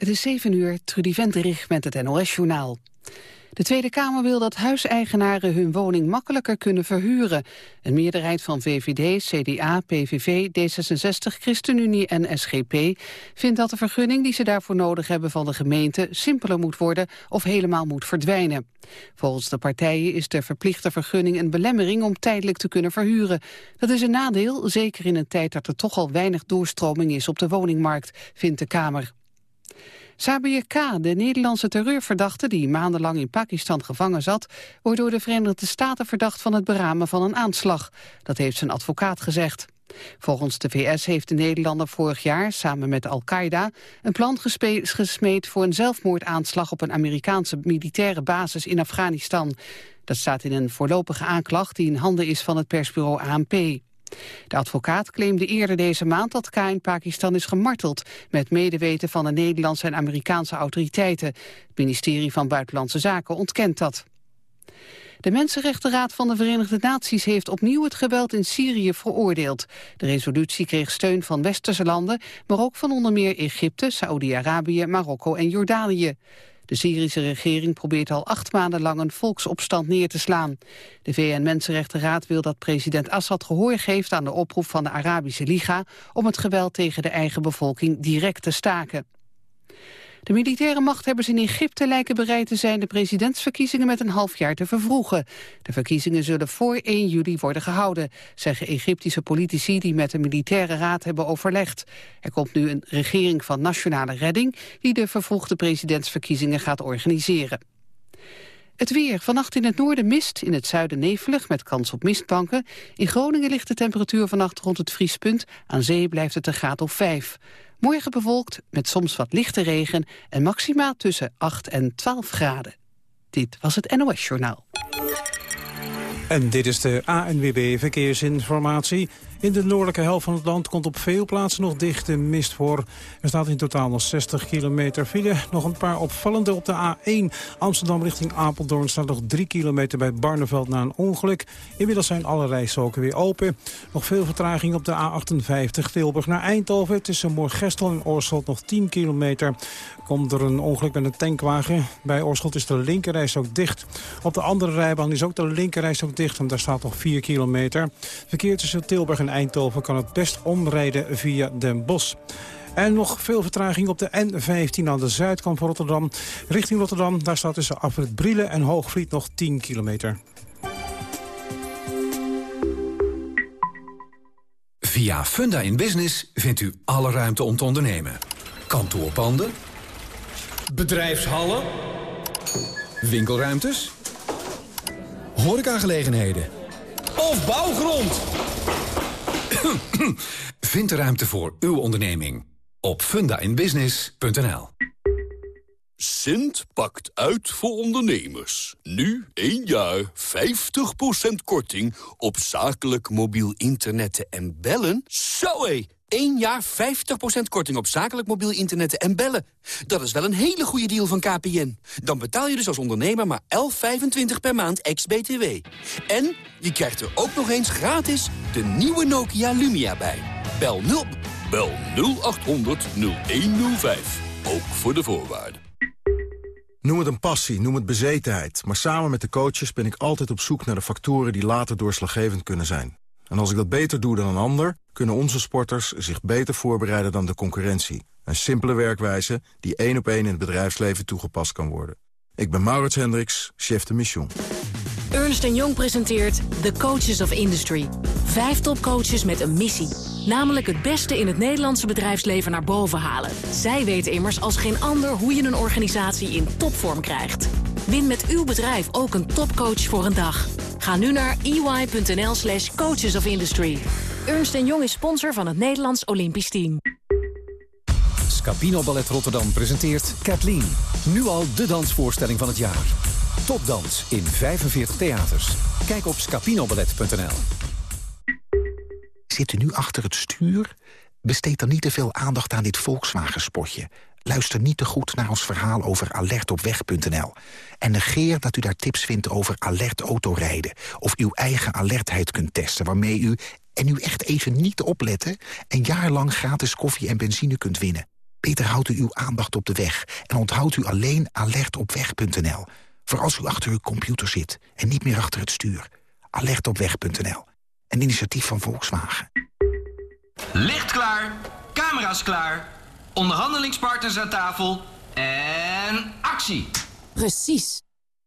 Het is 7 uur, Trudy Venterich met het NOS-journaal. De Tweede Kamer wil dat huiseigenaren hun woning makkelijker kunnen verhuren. Een meerderheid van VVD, CDA, PVV, D66, ChristenUnie en SGP vindt dat de vergunning die ze daarvoor nodig hebben van de gemeente simpeler moet worden of helemaal moet verdwijnen. Volgens de partijen is de verplichte vergunning een belemmering om tijdelijk te kunnen verhuren. Dat is een nadeel, zeker in een tijd dat er toch al weinig doorstroming is op de woningmarkt, vindt de Kamer. Sabir K., de Nederlandse terreurverdachte die maandenlang in Pakistan gevangen zat, wordt door de Verenigde Staten verdacht van het beramen van een aanslag. Dat heeft zijn advocaat gezegd. Volgens de VS heeft de Nederlander vorig jaar samen met Al-Qaeda een plan gesmeed voor een zelfmoordaanslag op een Amerikaanse militaire basis in Afghanistan. Dat staat in een voorlopige aanklacht die in handen is van het persbureau ANP. De advocaat claimde eerder deze maand dat K in Pakistan is gemarteld... met medeweten van de Nederlandse en Amerikaanse autoriteiten. Het ministerie van Buitenlandse Zaken ontkent dat. De Mensenrechtenraad van de Verenigde Naties heeft opnieuw het geweld in Syrië veroordeeld. De resolutie kreeg steun van westerse landen, maar ook van onder meer Egypte, Saoedi-Arabië, Marokko en Jordanië. De Syrische regering probeert al acht maanden lang een volksopstand neer te slaan. De VN-Mensenrechtenraad wil dat president Assad gehoor geeft aan de oproep van de Arabische Liga om het geweld tegen de eigen bevolking direct te staken. De militaire machthebbers in Egypte lijken bereid te zijn de presidentsverkiezingen met een half jaar te vervroegen. De verkiezingen zullen voor 1 juli worden gehouden, zeggen Egyptische politici die met de militaire raad hebben overlegd. Er komt nu een regering van nationale redding die de vervroegde presidentsverkiezingen gaat organiseren. Het weer. Vannacht in het noorden mist, in het zuiden nevelig met kans op mistbanken. In Groningen ligt de temperatuur vannacht rond het vriespunt. Aan zee blijft het een graad of 5. Morgen bewolkt met soms wat lichte regen en maxima tussen 8 en 12 graden. Dit was het NOS Journaal. En dit is de ANWB Verkeersinformatie. In de noordelijke helft van het land komt op veel plaatsen nog dichte mist voor. Er staat in totaal nog 60 kilometer file. Nog een paar opvallende op de A1. Amsterdam richting Apeldoorn staat nog 3 kilometer bij Barneveld na een ongeluk. Inmiddels zijn alle rijstroken weer open. Nog veel vertraging op de A58 Tilburg naar Eindhoven. Tussen Moorgestel en Oorschot nog 10 kilometer. Komt er een ongeluk met een tankwagen. Bij Oorschot is de linkerreis ook dicht. Op de andere rijbaan is ook de linkerreis ook dicht. En daar staat nog 4 kilometer. Verkeer tussen Tilburg en Eindhoven kan het best omrijden via Den Bosch. En nog veel vertraging op de N15 aan de zuidkant van Rotterdam. Richting Rotterdam, daar staat tussen Afrit Brielen en Hoogvliet nog 10 kilometer. Via Funda in Business vindt u alle ruimte om te ondernemen. Kantoorpanden. Bedrijfshallen. Winkelruimtes. Horecagelegenheden. Of bouwgrond. Vind de ruimte voor uw onderneming op fundainbusiness.nl. Sint pakt uit voor ondernemers. Nu 1 jaar 50% korting op zakelijk mobiel internet en bellen. Zo hé! 1 jaar 50% korting op zakelijk mobiel internet en bellen. Dat is wel een hele goede deal van KPN. Dan betaal je dus als ondernemer maar 11,25 per maand ex-BTW. En je krijgt er ook nog eens gratis de nieuwe Nokia Lumia bij. Bel 0, bel 0800 0105. Ook voor de voorwaarden. Noem het een passie, noem het bezetenheid. Maar samen met de coaches ben ik altijd op zoek naar de factoren die later doorslaggevend kunnen zijn. En als ik dat beter doe dan een ander, kunnen onze sporters zich beter voorbereiden dan de concurrentie. Een simpele werkwijze die één op één in het bedrijfsleven toegepast kan worden. Ik ben Maurits Hendricks, chef de mission. Ernst Jong presenteert The Coaches of Industry. Vijf topcoaches met een missie. Namelijk het beste in het Nederlandse bedrijfsleven naar boven halen. Zij weten immers als geen ander hoe je een organisatie in topvorm krijgt. Win met uw bedrijf ook een topcoach voor een dag. Ga nu naar ey.nl slash coaches of industry. Ernst Jong is sponsor van het Nederlands Olympisch Team. Scapino Ballet Rotterdam presenteert Kathleen. Nu al de dansvoorstelling van het jaar. Topdans in 45 theaters. Kijk op scapinoballet.nl. Zit u nu achter het stuur? Besteed dan niet te veel aandacht aan dit Volkswagen-spotje. Luister niet te goed naar ons verhaal over alertopweg.nl. En negeer dat u daar tips vindt over alert autorijden... of uw eigen alertheid kunt testen waarmee u, en u echt even niet opletten... een jaar lang gratis koffie en benzine kunt winnen. Beter houdt u uw aandacht op de weg en onthoudt u alleen alertopweg.nl. Voor als u achter uw computer zit en niet meer achter het stuur. Alertopweg.nl. Een initiatief van Volkswagen. Licht klaar, camera's klaar, onderhandelingspartners aan tafel en actie. Precies.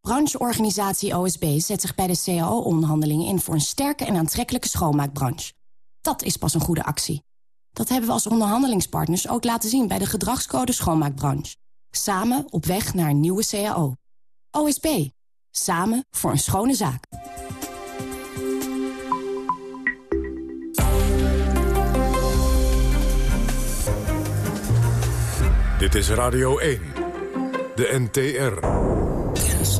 Brancheorganisatie OSB zet zich bij de CAO-onderhandelingen in... voor een sterke en aantrekkelijke schoonmaakbranche. Dat is pas een goede actie. Dat hebben we als onderhandelingspartners ook laten zien... bij de gedragscode schoonmaakbranche. Samen op weg naar een nieuwe CAO. OSB. Samen voor een schone zaak. Dit is Radio 1. De NTR.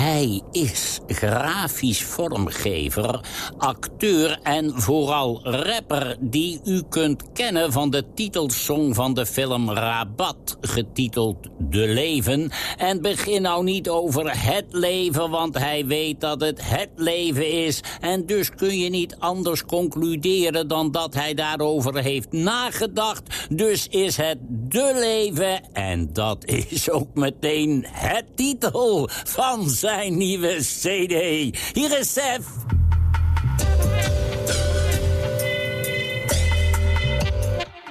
Hij is grafisch vormgever, acteur en vooral rapper... die u kunt kennen van de titelsong van de film Rabat... getiteld De Leven. En begin nou niet over het leven, want hij weet dat het het leven is. En dus kun je niet anders concluderen dan dat hij daarover heeft nagedacht. Dus is het De Leven en dat is ook meteen het titel van zijn nieuwe cd. Hier is Sef.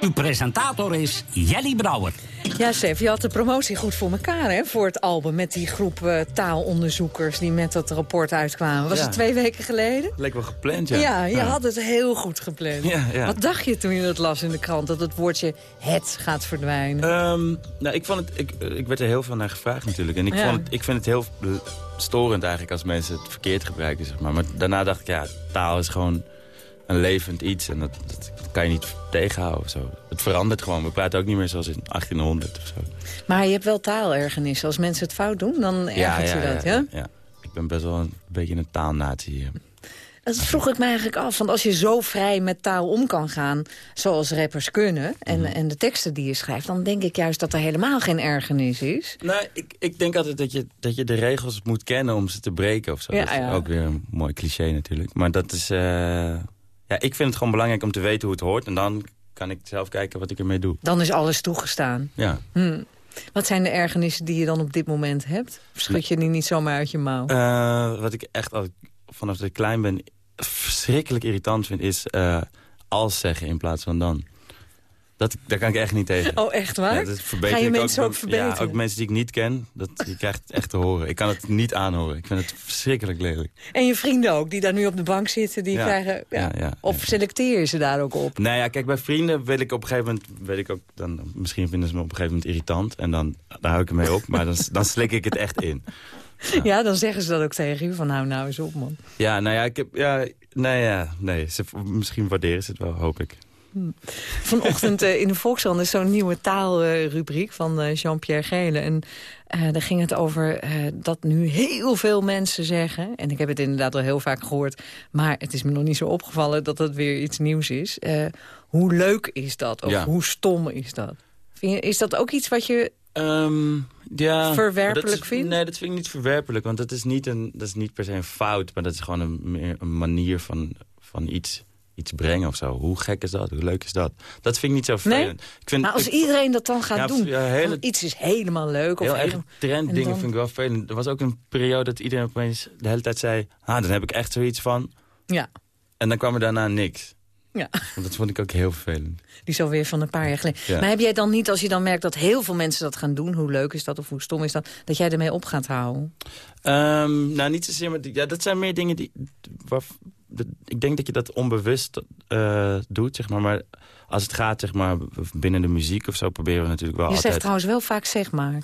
Uw presentator is Jelly Brouwer. Ja, Stef, je had de promotie goed voor elkaar hè, voor het album... met die groep uh, taalonderzoekers die met dat rapport uitkwamen. Was Ja. het twee weken geleden? Leek wel gepland, ja. Ja, je had het heel goed gepland. Ja, ja. Wat dacht je toen je dat las in de krant? Dat het woordje het gaat verdwijnen? Ehm, nou, ik, vond het, ik, ik werd er heel veel naar gevraagd natuurlijk. En ik, Ja. vond het, ik vind het heel storend eigenlijk als mensen het verkeerd gebruiken. Zeg maar. maar daarna dacht ik, ja, taal is gewoon een levend iets. En dat, dat kan je niet tegenhouden. Of zo. Het verandert gewoon. We praten ook niet meer zoals in 1800 of zo. Maar je hebt wel taalergernis. Als mensen het fout doen, dan ergert je dat, ja? ja. Ik ben best wel een beetje een taalnatie hier. Dat vroeg ik me eigenlijk af. Want als je zo vrij met taal om kan gaan, zoals rappers kunnen... en, Mhm. en de teksten die je schrijft, dan denk ik juist dat er helemaal geen ergernis is. Nou, ik, ik denk altijd dat je, dat je de regels moet kennen om ze te breken of zo. Ja, dat is ja. ook weer een mooi cliché natuurlijk. Maar dat is... eh, ja, ik vind het gewoon belangrijk om te weten hoe het hoort. En dan kan ik zelf kijken wat ik ermee doe. Dan is alles toegestaan. Ja. Hm. Wat zijn de ergernissen die je dan op dit moment hebt? Of schud je die niet zomaar uit je mouw? Eh, wat ik echt al vanaf dat ik klein ben verschrikkelijk irritant vind... is eh, als zeggen in plaats van dan. Dat, daar kan ik echt niet tegen. Oh, echt waar? Ja, Ga je mensen ook verbeteren? Ja, ook mensen die ik niet ken. Dat, je krijgt het echt te horen. Ik kan het niet aanhoren. Ik vind het verschrikkelijk lelijk. En je vrienden ook, die daar nu op de bank zitten, die Ja, krijgen... Ja. ja, ja, of selecteer je ze daar ook op? Nou ja, kijk, bij vrienden wil ik op een gegeven moment... Weet ik ook, dan, misschien vinden ze me op een gegeven moment irritant. En dan daar hou ik ermee op. Maar dan, dan slik ik het echt in. Ja. dan zeggen ze dat ook tegen je, van nou, nou eens op, man. Ja, nou ja, ik heb... Ja, nee, ja, nee. Ze, misschien waarderen ze het wel, hoop ik. Vanochtend eh, in de Volkskrant is zo'n nieuwe taalrubriek van eh, Jean-Pierre Gele. En eh, daar ging het over dat nu heel veel mensen zeggen... en ik heb het inderdaad al heel vaak gehoord... maar het is me nog niet zo opgevallen dat het weer iets nieuws is. Hoe leuk is dat? Of Ja. hoe stom is dat? Vind je, is dat ook iets wat je... Ehm, ja, Verwerpelijk is- vindt? Nee, dat vind ik niet verwerpelijk. Want dat is niet, een, dat is niet per se een fout. Maar dat is gewoon een, meer een manier van, van iets, iets brengen of zo. Hoe gek is dat? Hoe leuk is dat? Dat vind ik niet zo Nee? vervelend. Ik vind, Maar als ik- iedereen dat dan gaat Ja, doen... ja, hele- van iets is helemaal leuk. Of Heel erg trenddingen dan- vind ik wel vervelend. Er was ook een periode dat iedereen opeens de hele tijd zei... Ah, dan heb ik echt zoiets van... Ja, En dan kwam er daarna niks. Ja. Want dat vond ik ook heel vervelend. Die is alweer van een paar jaar geleden. Ja. Maar heb jij dan niet, als je dan merkt dat heel veel mensen dat gaan doen... hoe leuk is dat of hoe stom is dat... dat jij ermee op gaat houden? Ehm, nou, niet zozeer, maar die- ja, dat zijn meer dingen die... Waar, dat- ik denk dat je dat onbewust eh, doet, zeg maar. Maar als het gaat, zeg maar, binnen de muziek of zo... proberen we natuurlijk wel je altijd... zegt trouwens wel vaak zeg maar.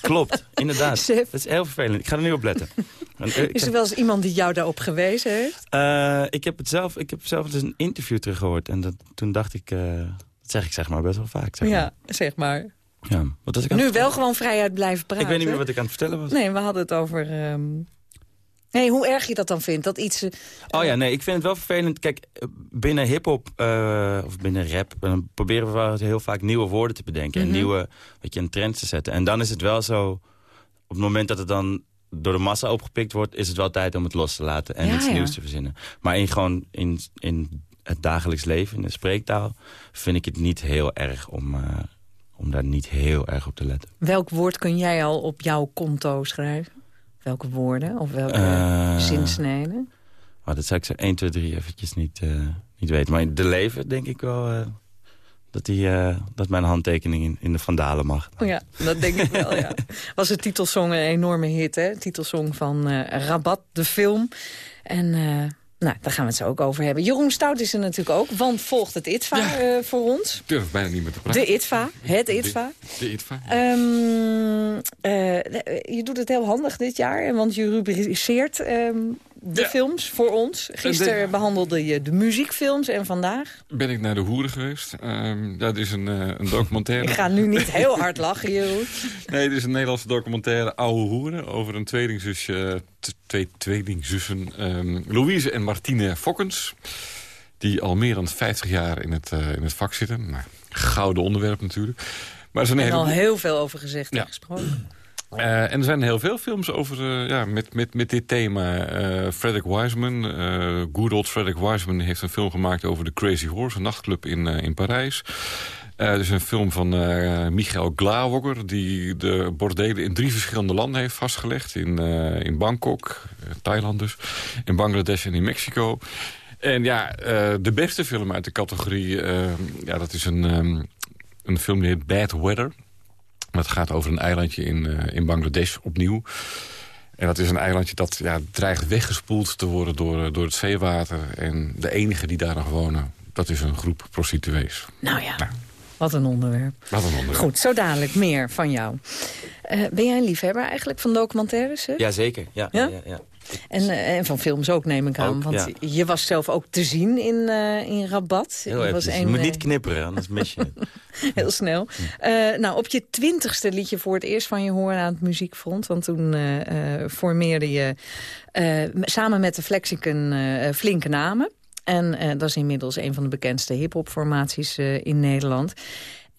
Klopt, inderdaad. Sef. Dat is heel vervelend. Ik ga er nu op letten. En, eh, Is er wel eens iemand die jou daarop gewezen heeft? eh, ik heb het zelf, ik heb zelf dus een interview teruggehoord. En dat, toen dacht ik... eh, dat zeg ik zeg maar best wel vaak. Zeg maar. Ja, zeg maar. Ja. Wat was ik aan Nu wel gewoon vrijheid blijven praten. Ik weet niet meer wat ik aan het vertellen was. Nee, we hadden het over... ehm, Nee, hoe erg je dat dan vindt. Dat iets... Oh ja, nee, ik vind het wel vervelend. Kijk, binnen hiphop eh of binnen rap... dan proberen we heel vaak nieuwe woorden te bedenken. Mhm. En nieuwe, weet je, een trend te zetten. En dan is het wel zo... op het moment dat het dan door de massa opgepikt wordt... is het wel tijd om het los te laten en Ja, iets ja. nieuws te verzinnen. Maar in gewoon in, in het dagelijks leven, in de spreektaal... vind ik het niet heel erg om, uh, om daar niet heel erg op te letten. Welk woord kun jij al op jouw konto schrijven? Welke woorden of welke uh, zinsneden? Oh, dat zou ik zo 1, 2, 3 eventjes niet, uh, niet weten. Maar de leven denk ik wel dat, die, uh, dat mijn handtekening in, in de Vandalen mag. Oh ja, dat denk ik wel, ja. Was de titelsong een enorme hit, hè? Titelsong van uh, Rabat, de film. En uh, nou, daar gaan we het zo ook over hebben. Jeroen Stout is er natuurlijk ook, want volgt het ITVA ja. voor ons. Ik durf bijna niet meer te praten. De ITVA, het ITVA. De, de ITVA. Um, je doet het heel handig dit jaar, want je rubriceert... Um, de ja. films voor ons. Gisteren de... behandelde je de muziekfilms en vandaag? Ben ik naar de Hoeren geweest. Um, dat is een, uh, een documentaire. ik ga nu niet heel hard lachen, Jeroen. nee, het is een Nederlandse documentaire, Oude Hoeren... over een tweelingzusje, twee tweelingzussen, um, Louise en Martine Fokkens... die al meer dan 50 jaar in het, uh, in het vak zitten. Nou, gouden onderwerp natuurlijk. Maar er is al heel veel over gezegd ja. en gesproken. Uh, en er zijn heel veel films over, uh, ja, met, met, met dit thema. Uh, Frederick Wiseman, good old Frederick Wiseman... heeft een film gemaakt over de Crazy Horse, een nachtclub in, in Parijs. er is een film van Michael Glawogger... die de bordelen in drie verschillende landen heeft vastgelegd. In, in Bangkok, Thailand dus, in Bangladesh en in Mexico. En ja, de beste film uit de categorie... ja, dat is een, um, een film die heet Bad Weather... Het gaat over een eilandje in, uh, in Bangladesh opnieuw. En dat is een eilandje dat ja, dreigt weggespoeld te worden door, door het zeewater. En de enige die daar nog wonen, dat is een groep prostituees. Nou ja, nou. wat een onderwerp. Wat een onderwerp. Goed, zo dadelijk meer van jou. Uh, ben jij een liefhebber eigenlijk van documentaires? Hè? Jazeker, ja. ja? ja, ja. En, uh, en van films ook, neem ik aan. Ook, want ja. je was zelf ook te zien in, uh, in Rabat. Heel je, was een, je moet niet knipperen, anders mis je het. Heel snel. Nou, op je twintigste liet je voor het eerst van je horen aan het muziekfront. Want toen formeerde je samen met de Flexicon flinke namen. En dat is inmiddels een van de bekendste hiphop-formaties in Nederland.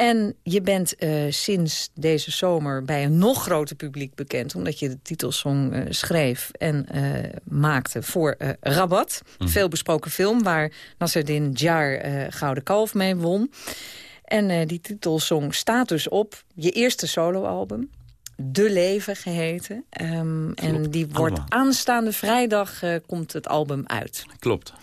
En je bent uh, sinds deze zomer bij een nog groter publiek bekend... omdat je de titelsong uh, schreef en uh, maakte voor Rabat. Mm. Veel besproken film waar Nasreddin Jar Gouden Kalf mee won. En die titelsong staat dus op je eerste soloalbum. De Leven geheten. Um, en die wordt Allemaal. aanstaande vrijdag komt het album uit. Klopt.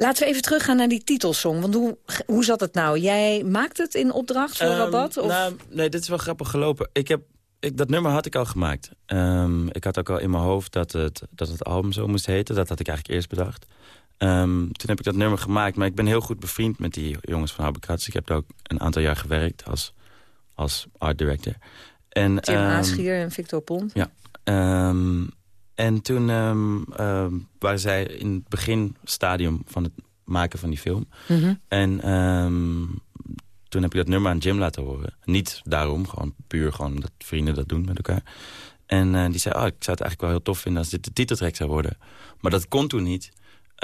Laten we even teruggaan naar die titelsong. Want hoe, hoe zat het nou? Jij maakt het in opdracht voor um, Rabat? Of? Nou, nee, dit is wel grappig gelopen. Ik heb, ik, dat nummer had ik al gemaakt. Um, ik had ook al in mijn hoofd dat het, dat het album zo moest heten. Dat had ik eigenlijk eerst bedacht. Um, toen heb ik dat nummer gemaakt. Maar ik ben heel goed bevriend met die jongens van Habekats. Ik heb daar ook een aantal jaar gewerkt als, als art director. En, Tim Aaschier en Victor Pont. Ja. En toen um, um, waren zij in het beginstadium van het maken van die film. Mm -hmm. En um, toen heb ik dat nummer aan Jim laten horen. Niet daarom, gewoon puur gewoon dat vrienden dat doen met elkaar. En uh, die zei, oh, ik zou het eigenlijk wel heel tof vinden als dit de titeltrack zou worden. Maar dat kon toen niet.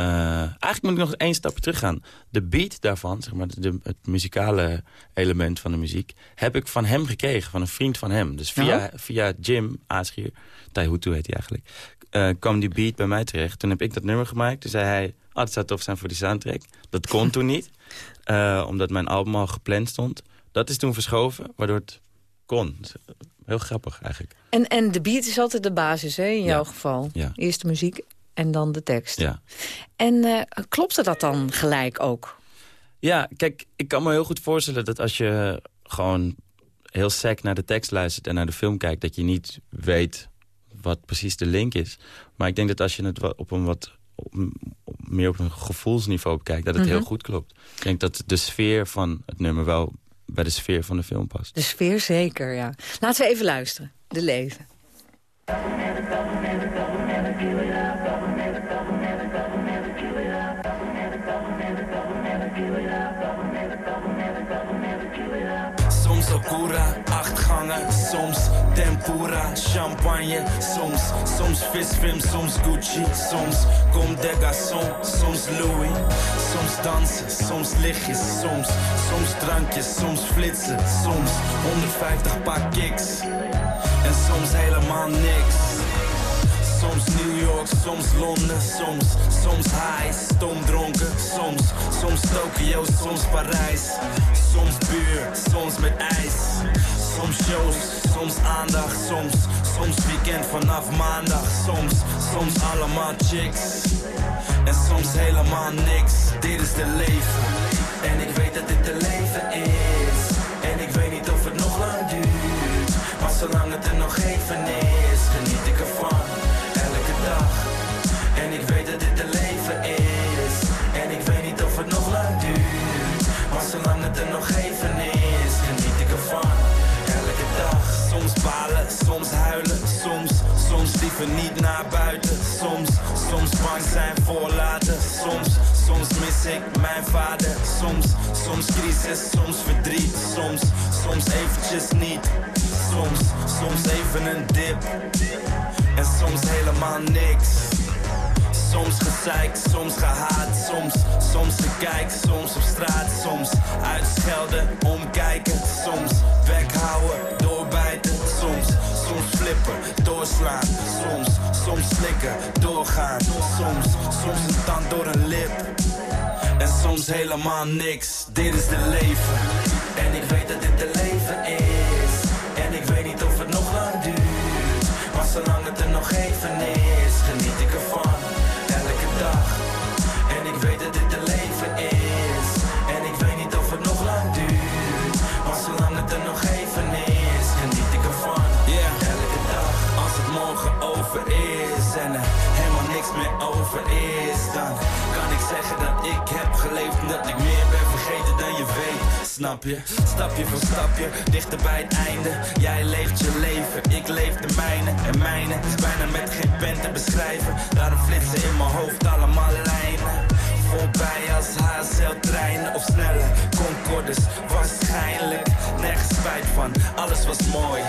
Uh, eigenlijk moet ik nog één stapje terug gaan. De beat daarvan, zeg maar, de, het muzikale element van de muziek... heb ik van hem gekregen, van een vriend van hem. Dus via, via Jim Aaschier, Taihutu heet hij eigenlijk... Uh, kwam die beat bij mij terecht. Toen heb ik dat nummer gemaakt. Toen zei hij, oh, dat zou tof zijn voor die soundtrack. Dat kon toen niet, uh, omdat mijn album al gepland stond. Dat is toen verschoven, waardoor het kon. Heel grappig eigenlijk. En, en de beat is altijd de basis, hè, in jouw ja. geval? Ja. Eerst de muziek en dan de tekst. Ja. En uh, klopte dat dan gelijk ook? Ja, kijk, ik kan me heel goed voorstellen dat als je gewoon heel sec naar de tekst luistert... en naar de film kijkt, dat je niet weet wat precies de link is. Maar ik denk dat als je het op een wat op, meer op een gevoelsniveau bekijkt... dat het mm -hmm. heel goed klopt. Ik denk dat de sfeer van het nummer wel bij de sfeer van de film past. De sfeer zeker, ja. Laten we even luisteren. De leven. Tempura, champagne, soms, soms visfilm, soms Gucci, soms comme des garçons, soms Louis, soms dansen, soms lichtjes, soms, soms drankjes, soms flitsen, soms 150 paar kicks en soms helemaal niks. Soms New York, soms Londen, soms, Soms high, stomdronken, soms, soms Tokio, soms Parijs. Soms buur, soms met ijs. Soms shows, soms aandacht, soms, soms weekend vanaf maandag. Soms, soms allemaal chicks. En soms helemaal niks. Dit is de leven. En ik weet dat dit de leven is. En ik weet niet of het nog lang duurt. Maar zolang het er nog even is, liever niet naar buiten. Soms, soms bang zijn voor later. Soms, soms mis ik mijn vader. Soms, soms crisis, soms verdriet. Soms, soms eventjes niet. Soms, soms even een dip. En soms helemaal niks. Soms gezeik, soms gehaat, soms, soms gekijk, soms op straat, soms uitschelden, omkijken, soms weghouden, doorbijten, soms, flippen, doorslaan, soms, soms slikken, doorgaan, soms, soms een tand door een lip. En soms helemaal niks, dit is de leven. En ik weet dat dit de leven is. En ik weet niet of het nog lang duurt. Maar zolang het er nog even is, over is, dan kan ik zeggen dat ik heb geleefd en dat ik meer ben vergeten dan je weet. Snap je? Stapje voor stapje, dichter bij het einde. Jij leeft je leven, ik leef de mijne. En mijne is bijna met geen pen te beschrijven. Daarom flitsen in mijn hoofd allemaal lijnen. Voorbij als HSL-treinen of snelle Concordes. Waarschijnlijk nergens spijt van, alles was mooi.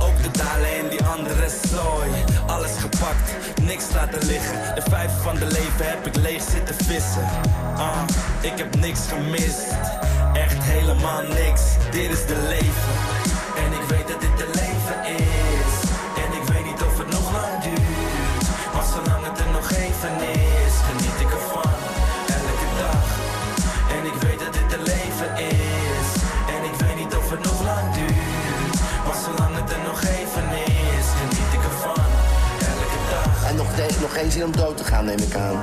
Ook de dalen in die andere zooi. Alles gepakt, niks laten liggen. De vijf van de leven heb ik leeg zitten vissen. Ah, ik heb niks gemist. Echt helemaal niks, dit is de leven. Nog, geen zin om dood te gaan, neem ik aan.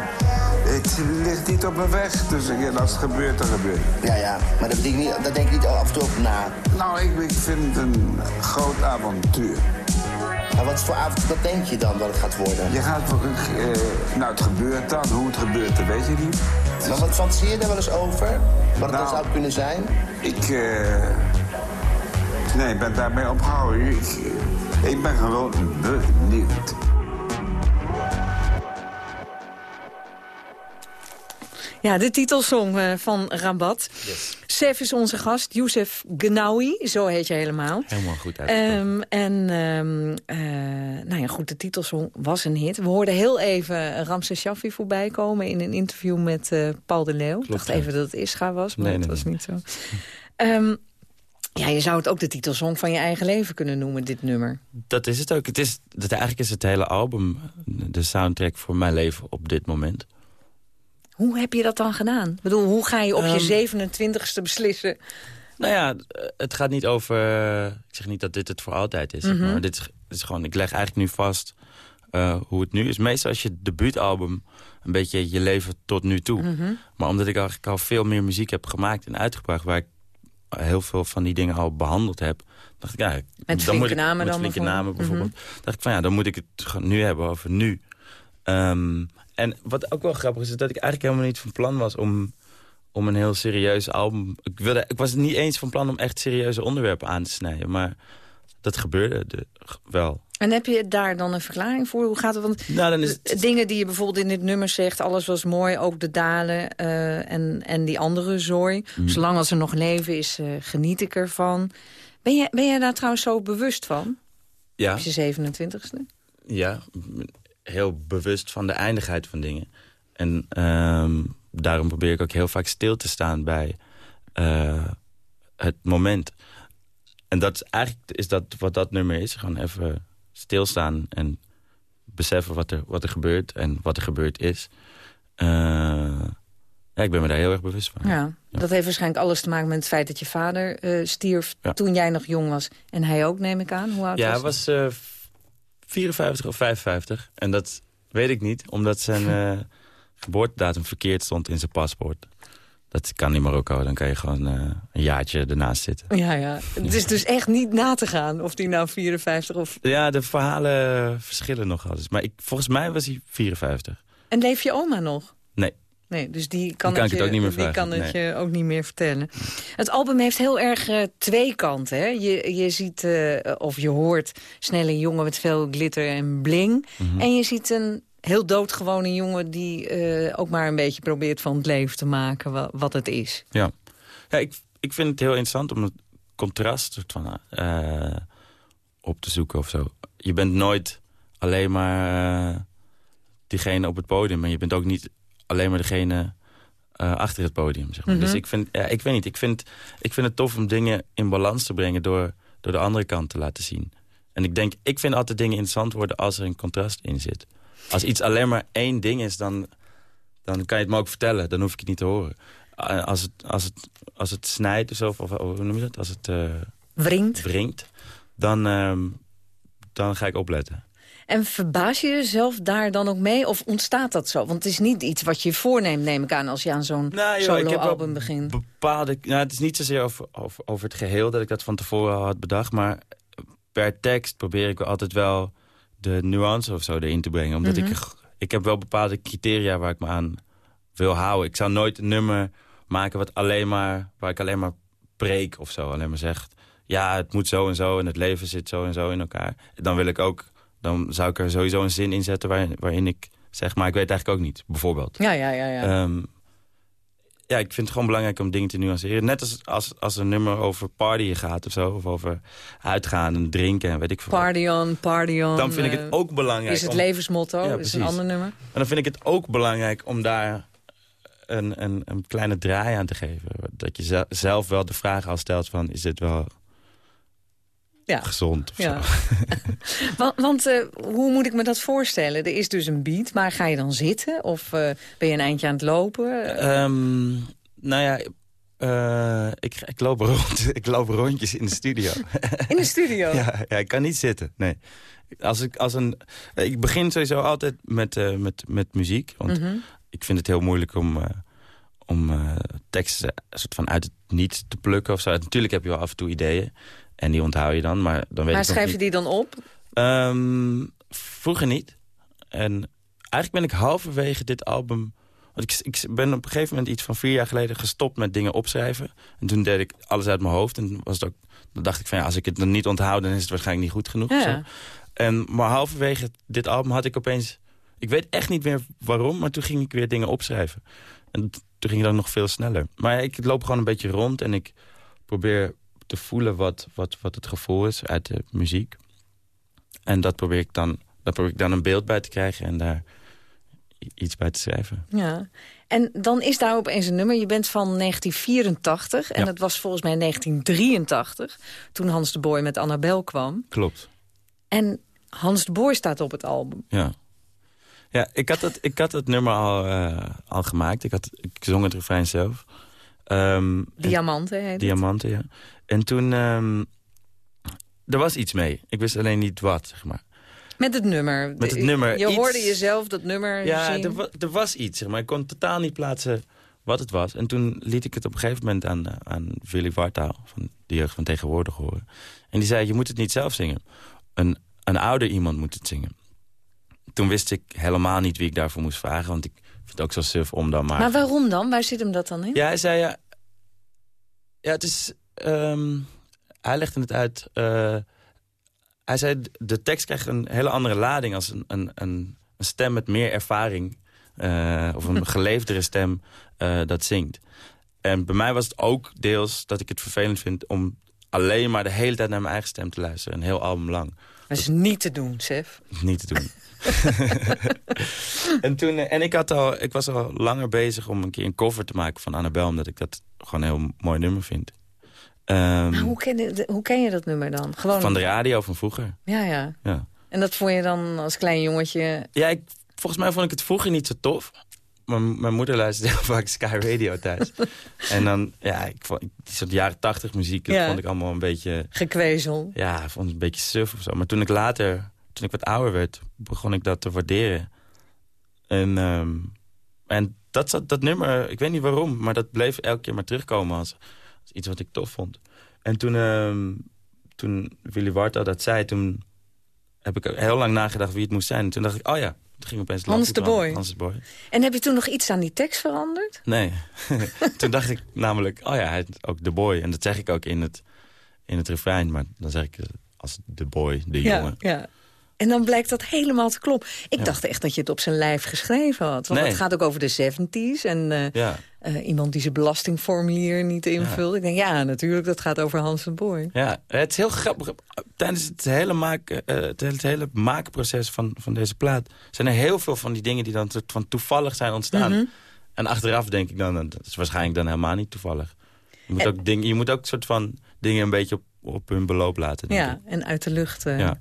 Het ligt niet op mijn weg, dus als het gebeurt, dan gebeurt het. Ja, ja, maar daar denk, ik niet, daar denk ik niet af en toe over na. Nou, ik, ik vind het een groot avontuur. Maar wat voor avond, wat denk je dan dat het gaat worden? Je gaat eh, nou, het gebeurt dan. Hoe het gebeurt, dat weet je niet. Maar wat fantaseer je daar wel eens over? Wat het dan Nou, zou kunnen zijn? Ik, eh, nee, ik ben daarmee opgehouden. Ik, ik ben gewoon benieuwd. Ja, de titelsong eh, van Rabat. Sef is onze gast, Youssef Gnawi, zo heet je helemaal. Helemaal goed. Ehm, en ehm, eh, nou ja, goed, de titelsong was een hit. We hoorden heel even Ramses Shaffi voorbij komen in een interview met eh, Paul de Leeuw. Ik dacht ja. even dat het Ischa was, maar Nee, dat nee, was nee. niet zo. Ehm, ja, je zou het ook de titelsong van je eigen leven kunnen noemen, dit nummer. Dat is het ook. Het is, dat, eigenlijk is het hele album de soundtrack voor mijn leven op dit moment. Hoe heb je dat dan gedaan? Ik bedoel, hoe ga je op Ehm, je 27ste beslissen? Nou ja, het gaat niet over... Ik zeg niet dat dit het voor altijd is. Mhm. maar dit, is, dit is gewoon, ik leg eigenlijk nu vast eh, hoe het nu is. Meestal als je debuutalbum een beetje je leven tot nu toe. Mhm. Maar omdat ik eigenlijk al veel meer muziek heb gemaakt en uitgebracht... waar ik heel veel van die dingen al behandeld heb... dacht ik, ja, dan flinke moet ik, namen met dan flinke bijvoorbeeld? namen bijvoorbeeld. dacht ik van ja, dan moet ik het nu hebben over nu. Ehm, en wat ook wel grappig is, is dat ik eigenlijk helemaal niet van plan was om, om een heel serieus album... Ik, wilde, ik was niet eens van plan om echt serieuze onderwerpen aan te snijden. Maar dat gebeurde de, wel. En heb je daar dan een verklaring voor? Hoe gaat het? Want Nou, dan is het- dingen die je bijvoorbeeld in dit nummer zegt... alles was mooi, ook de dalen eh, en, en die andere zooi. Mm. Zolang als er nog leven is, eh, geniet ik ervan. Ben je, ben je daar trouwens zo bewust van? Ja. Op je 27ste? Ja, heel bewust van de eindigheid van dingen. En ehm, daarom probeer ik ook heel vaak stil te staan bij eh, het moment. En dat is eigenlijk is dat wat dat nummer is. Gewoon even stilstaan en beseffen wat er, wat er gebeurt en wat er gebeurd is. ja, ik ben me daar heel erg bewust van. Ja, dat heeft waarschijnlijk alles te maken met het feit dat je vader uh, stierf toen jij nog jong was. En hij ook, neem ik aan. Hoe oud ja, was hij? was 54 of 55. En dat weet ik niet, omdat zijn geboortedatum verkeerd stond in zijn paspoort. Dat kan in Marokko, dan kan je gewoon uh, een jaartje ernaast zitten. Ja, ja. Het is dus echt niet na te gaan of die nou 54 of... Ja, de verhalen verschillen nogal eens. Maar ik, volgens mij was hij 54. En leef je oma nog? Nee. Nee, dus die kan, kan het, je, ook niet meer die kan het je ook niet meer vertellen. Het album heeft heel erg uh, twee kanten. Hè? Je, je ziet, uh, of je hoort snelle jongen met veel glitter en bling. Mm -hmm. En je ziet een heel doodgewone jongen die uh, ook maar een beetje probeert van het leven te maken wat, wat het is. Ja, ja ik, ik vind het heel interessant om het contrast van, op te zoeken of zo. Je bent nooit alleen maar diegene op het podium. En je bent ook niet alleen maar degene achter het podium. Zeg maar. Mhm. Dus ik vind, ja, ik weet niet, ik vind, ik vind het tof om dingen in balans te brengen... door, door de andere kant te laten zien. En ik denk, ik vind altijd dingen interessant worden als er een contrast in zit. Als iets alleen maar één ding is, dan, dan kan je het me ook vertellen. Dan hoef ik het niet te horen. Als het, als het, als het snijdt of zo, of, hoe noem je dat? Als het uh, wringt, wringt dan, uh, dan ga ik opletten. En verbaas je jezelf daar dan ook mee? Of ontstaat dat zo? Want het is niet iets wat je voorneemt, neem ik aan... als je aan zo'n nou, solo-album begint. Bepaalde, nou, het is niet zozeer over, over, over het geheel dat ik dat van tevoren al had bedacht... maar per tekst probeer ik altijd wel de nuance of zo erin te brengen. Omdat Mhm. ik, ik heb wel bepaalde criteria waar ik me aan wil houden. Ik zou nooit een nummer maken wat alleen maar, waar ik alleen maar preek of zo. Alleen maar zeg, ja, het moet zo en zo en het leven zit zo en zo in elkaar. Dan wil ik ook, dan zou ik er sowieso een zin in zetten waarin, waarin ik zeg, maar ik weet eigenlijk ook niet, bijvoorbeeld. Ja, ja, ja. ja. Ehm, ja, ik vind het gewoon belangrijk om dingen te nuanceren. Net als, als, als een nummer over partyen gaat of zo. Of over uitgaan en drinken en weet ik veel. Party on, party on. Dan vind ik het eh, ook belangrijk. Is het om- levensmotto, Ja, is een ander nummer. En dan vind ik het ook belangrijk om daar een, een, een kleine draai aan te geven. Dat je ze- zelf wel de vraag al stelt van... is dit wel Ja. gezond of Ja. zo? Want, want eh, hoe moet ik me dat voorstellen? Er is dus een beat, maar ga je dan zitten? Of eh, ben je een eindje aan het lopen? Ehm, nou ja, eh, ik, ik, loop rond, ik loop rondjes in de studio. In de studio? ja, ja, ik kan niet zitten, nee. Als ik, als een, ik begin sowieso altijd met, eh, met, met muziek. Want Mhm. ik vind het heel moeilijk om, eh, om eh, teksten soort van uit het niet te plukken of zo. Natuurlijk heb je wel af en toe ideeën. En die onthoud je dan, maar dan weet Maar ik schrijf je die dan op? Ehm, vroeger niet. En eigenlijk ben ik halverwege dit album... Want ik, ik ben op een gegeven moment iets van vier jaar geleden gestopt met dingen opschrijven. En toen deed ik alles uit mijn hoofd. En was ook, dan dacht ik van ja, als ik het dan niet onthoud... dan is het waarschijnlijk niet goed genoeg. Ja. zo. En, maar halverwege dit album had ik opeens... Ik weet echt niet meer waarom, maar toen ging ik weer dingen opschrijven. En toen ging het ook nog veel sneller. Maar ik loop gewoon een beetje rond en ik probeer te voelen wat, wat, wat het gevoel is uit de muziek. En dat probeer ik dan, daar probeer ik dan een beeld bij te krijgen en daar iets bij te schrijven. Ja. En dan is daar opeens een nummer. Je bent van 1984 en Ja. het was volgens mij 1983... toen Hans de Boy met Annabel kwam. Klopt, En Hans de Boy staat op het album. ja. Ja, ik had het, ik had het nummer al, eh, al gemaakt. Ik, had, ik zong het refrein zelf. En- Diamanten heet het. Diamanten, ja. En toen... ehm, er was iets mee. Ik wist alleen niet wat, zeg maar. Met het nummer. Met het nummer, Je iets- hoorde jezelf dat nummer Ja, zien. er, er was iets, zeg maar. Ik kon totaal niet plaatsen wat het was. En toen liet ik het op een gegeven moment aan, eh, aan Willy Wartaal... van de jeugd van tegenwoordig horen. En die zei, je moet het niet zelf zingen. Een, een ouder iemand moet het zingen. Toen wist ik helemaal niet wie ik daarvoor moest vragen... want ik vind het ook zo suf om dan maar... Maar waarom dan? Waar zit hem dat dan in? Ja, hij zei ja. Ja, het is. Ehm, hij legde het uit. eh, hij zei: de tekst krijgt een hele andere lading als een, een, een, een stem met meer ervaring. eh, of een geleefdere stem eh, dat zingt. En bij mij was het ook deels dat ik het vervelend vind om alleen maar de hele tijd naar mijn eigen stem te luisteren. Een heel album lang. Dat is niet te doen, Sef. Niet te doen. en, toen, en ik, had al, ik was al langer bezig om een keer een cover te maken van Annabel... omdat ik dat gewoon een heel mooi nummer vind. Ehm, hoe ken, je, hoe ken je dat nummer dan? Gewoon van de radio van vroeger. Ja, ja. Ja, En dat vond je dan als klein jongetje... ja ik, volgens mij vond ik het vroeger niet zo tof. mijn, mijn moeder luisterde heel vaak Sky Radio thuis. en dan, ja, ik vond, die soort jaren tachtig muziek, dat Ja. vond ik allemaal een beetje... Gekwezel. Ja, ik vond het een beetje suf of zo. Maar toen ik later, toen ik wat ouder werd, begon ik dat te waarderen. En, ehm, en dat, zat- dat nummer, ik weet niet waarom, maar dat bleef elke keer maar terugkomen als, iets wat ik tof vond. En toen, ehm, toen Willy Warta dat zei, toen heb ik heel lang nagedacht wie het moest zijn. En toen dacht ik, oh ja, toen ging opeens de Hans de. Boy. Hans de Boy. En heb je toen nog iets aan die tekst veranderd? Nee. Toen dacht ik namelijk, oh ja, hij ook de boy. En dat zeg ik ook in het, in het refrein. Maar dan zeg ik eh, als de boy, de jongen. Ja, ja. En dan blijkt dat helemaal te kloppen. Ik Ja. dacht echt dat je het op zijn lijf geschreven had. Want Nee. het gaat ook over de 70s. En eh, Ja. eh, iemand die zijn belastingformulier niet invult. Ik denk, ja, natuurlijk, dat gaat over Hans de Boy. Ja, het is heel grappig. Tijdens het hele, maak, eh, het hele- het hele maakproces van, van deze plaat... zijn er heel veel van die dingen die dan soort van toevallig zijn ontstaan. Mhm. En achteraf denk ik dan, dat is waarschijnlijk dan helemaal niet toevallig. Je moet, ook, dingen, je moet ook soort van dingen een beetje op, op hun beloop laten. denk ik. Ja, en uit de lucht Ja.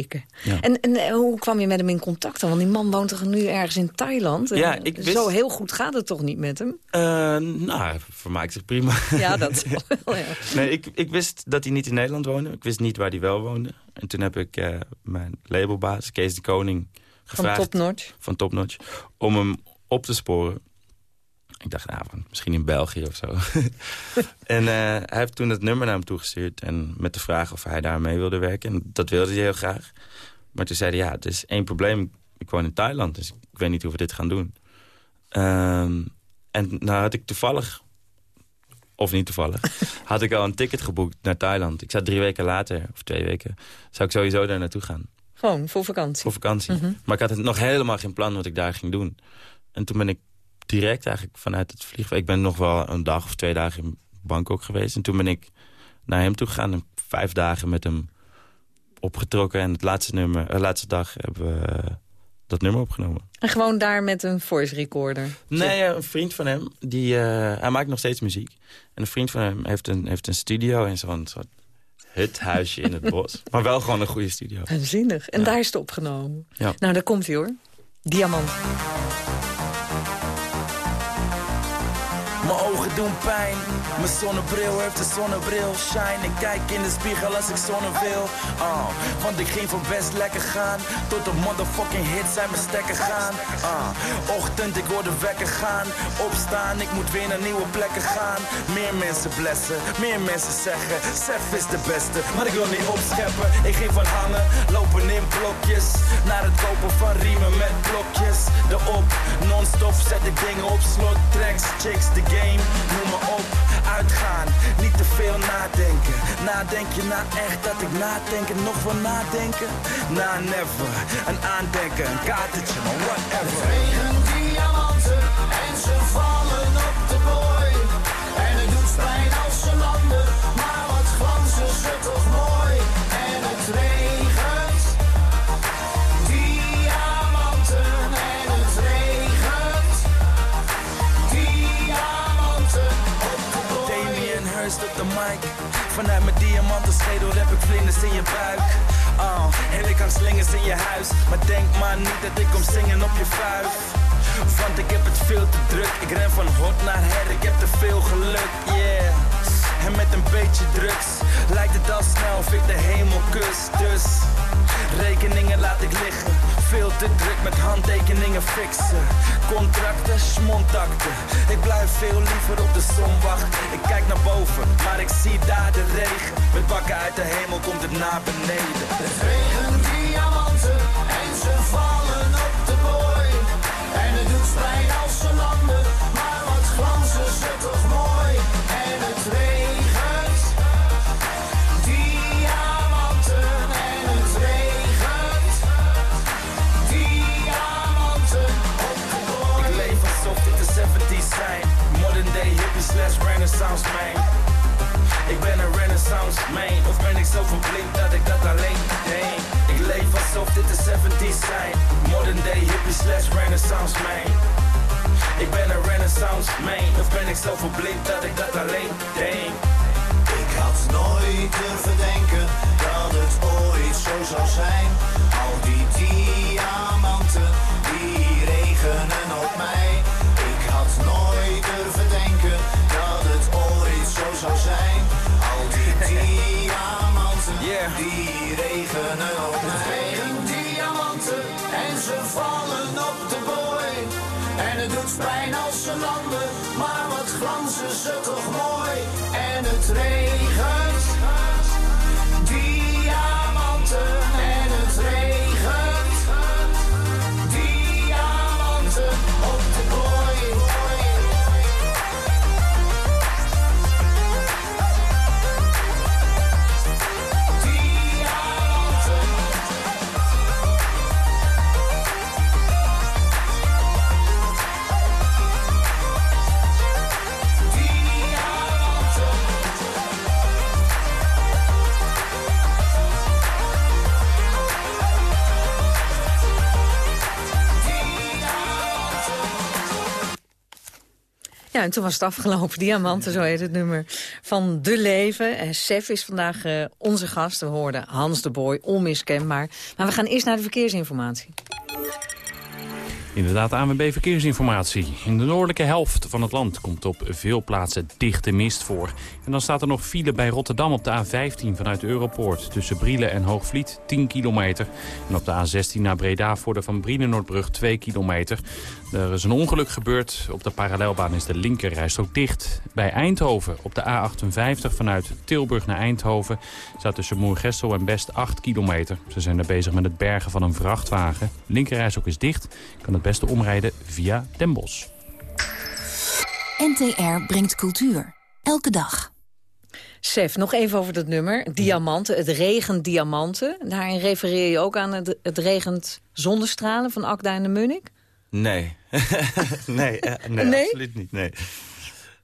Pikken. Ja. En, en eh, hoe kwam je met hem in contact dan? Want die man woont toch nu ergens in Thailand? En, Ja, ik wist- Zo heel goed gaat het toch niet met hem? Eh, nou, hij vermaakt zich prima. Ja, dat wel, ja. Nee, ik, ik wist dat hij niet in Nederland woonde. Ik wist niet waar hij wel woonde. En toen heb ik eh, mijn labelbaas, Kees de Koning, gevraagd... Top Notch. Van Top Notch. Om hem op te sporen. Ik dacht, nou, misschien in België of zo. en eh, hij heeft toen het nummer naar hem toegestuurd. En met de vraag of hij daar mee wilde werken. En dat wilde hij heel graag. Maar toen zei hij, ja, het is één probleem. Ik woon in Thailand, dus ik weet niet hoe we dit gaan doen. Ehm, en nou had ik toevallig, of niet toevallig... had ik al een ticket geboekt naar Thailand. Ik zou drie weken later, of twee weken... zou ik sowieso daar naartoe gaan. Gewoon, voor vakantie. Voor vakantie. Mhm. Maar ik had nog helemaal geen plan wat ik daar ging doen. En toen ben ik direct eigenlijk vanuit het vliegveld... Ik ben nog wel een dag of twee dagen in Bangkok geweest. En toen ben ik naar hem toe gegaan. En vijf dagen met hem opgetrokken. En het laatste nummer, de laatste dag hebben we eh, dat nummer opgenomen. En gewoon daar met een voice recorder. Nee, eh, een vriend van hem, die, eh, hij maakt nog steeds muziek. En een vriend van hem heeft een, heeft een studio in zo'n soort huthuisje in het bos. Maar wel gewoon een goede studio. Waanzinnig. En daar is het opgenomen. Ja. Nou, daar komt hij hoor. Diamant. Doen pijn, mijn zonnebril heeft een zonnebril shine. Ik kijk in de spiegel als ik zonne wil. Ah, want ik ging van best lekker gaan, tot de motherfucking hit zijn mijn stekken gaan. Ah, ochtend, ik hoor de wekker gaan, opstaan, ik moet weer naar nieuwe plekken gaan. Meer mensen blessen, meer mensen zeggen, Sef is de beste. Maar ik wil niet opscheppen, ik ging van hangen, lopen in blokjes. Naar het kopen van riemen met blokjes. De op, non-stop zet ik dingen op slot, tracks, chicks, de game, noem me op. Uitgaan, niet te veel nadenken. Nadenk je nou echt dat ik nadenken, nog wel nadenken? Na never, een aandenken, een kaartetje, maar whatever. Diamanten en ze Vanuit mijn diamanten schedel heb ik vlinders in je buik. Oh, en ik slingers in je huis. Maar denk maar niet dat ik kom zingen op je vuif. Want ik heb het veel te druk. Ik ren van hot naar her, ik heb te veel geluk, yeah. En met een beetje drugs lijkt het al snel of ik de hemel kus. Dus rekeningen laat ik liggen. Veel te druk met handtekeningen fixen. Contracten, smontakten. Ik blijf veel liever op de zon wachten. Ik kijk naar boven, maar ik zie daar de regen. Met bakken uit de hemel komt het naar beneden. Het regent Ik ben een renaissance man. Of ben ik zo verblind dat ik dat alleen denk? Ik leef alsof dit de 70s zijn. Modern day hippie slash renaissance man. Ik ben een renaissance man. Of ben ik zo verblind dat ik dat alleen denk? Ik had nooit durven denken dat het ooit zo zou zijn. Al die diamanten die regenen op mij. Regenen op regent diamanten en ze vallen op de boy. En het doet pijn als ze landen, maar wat glanzen ze toch mooi. En het regent en toen was het afgelopen. Diamanten, zo heet het nummer van De Leven. Eh, Sef is vandaag eh, onze gast. We hoorden Hans de Boy, onmiskenbaar. Maar we gaan eerst naar de verkeersinformatie. Inderdaad, ANWB Verkeersinformatie. In de noordelijke helft van het land komt op veel plaatsen dichte mist voor. En dan staat er nog file bij Rotterdam op de A15 vanuit Europoort... tussen Brielen en Hoogvliet, 10 kilometer. En op de A16 naar Breda voor de Van Brienenoordbrug 2 kilometer. Er is een ongeluk gebeurd. Op de parallelbaan is de linkerrijstrook dicht. Bij Eindhoven op de A58 vanuit Tilburg naar Eindhoven... staat tussen Moergestel en Best 8 kilometer. Ze zijn er bezig met het bergen van een vrachtwagen. De linkerrijstrook is dicht. Kan het beste omrijden via Den Bosch. NTR brengt cultuur. Elke dag. Sef, nog even over dat nummer. Diamanten, het regent diamanten. Daarin refereer je ook aan het, het regent zonnestralen van Akda en de Munnik? Nee. nee, eh, nee, Nee? absoluut niet. Nee.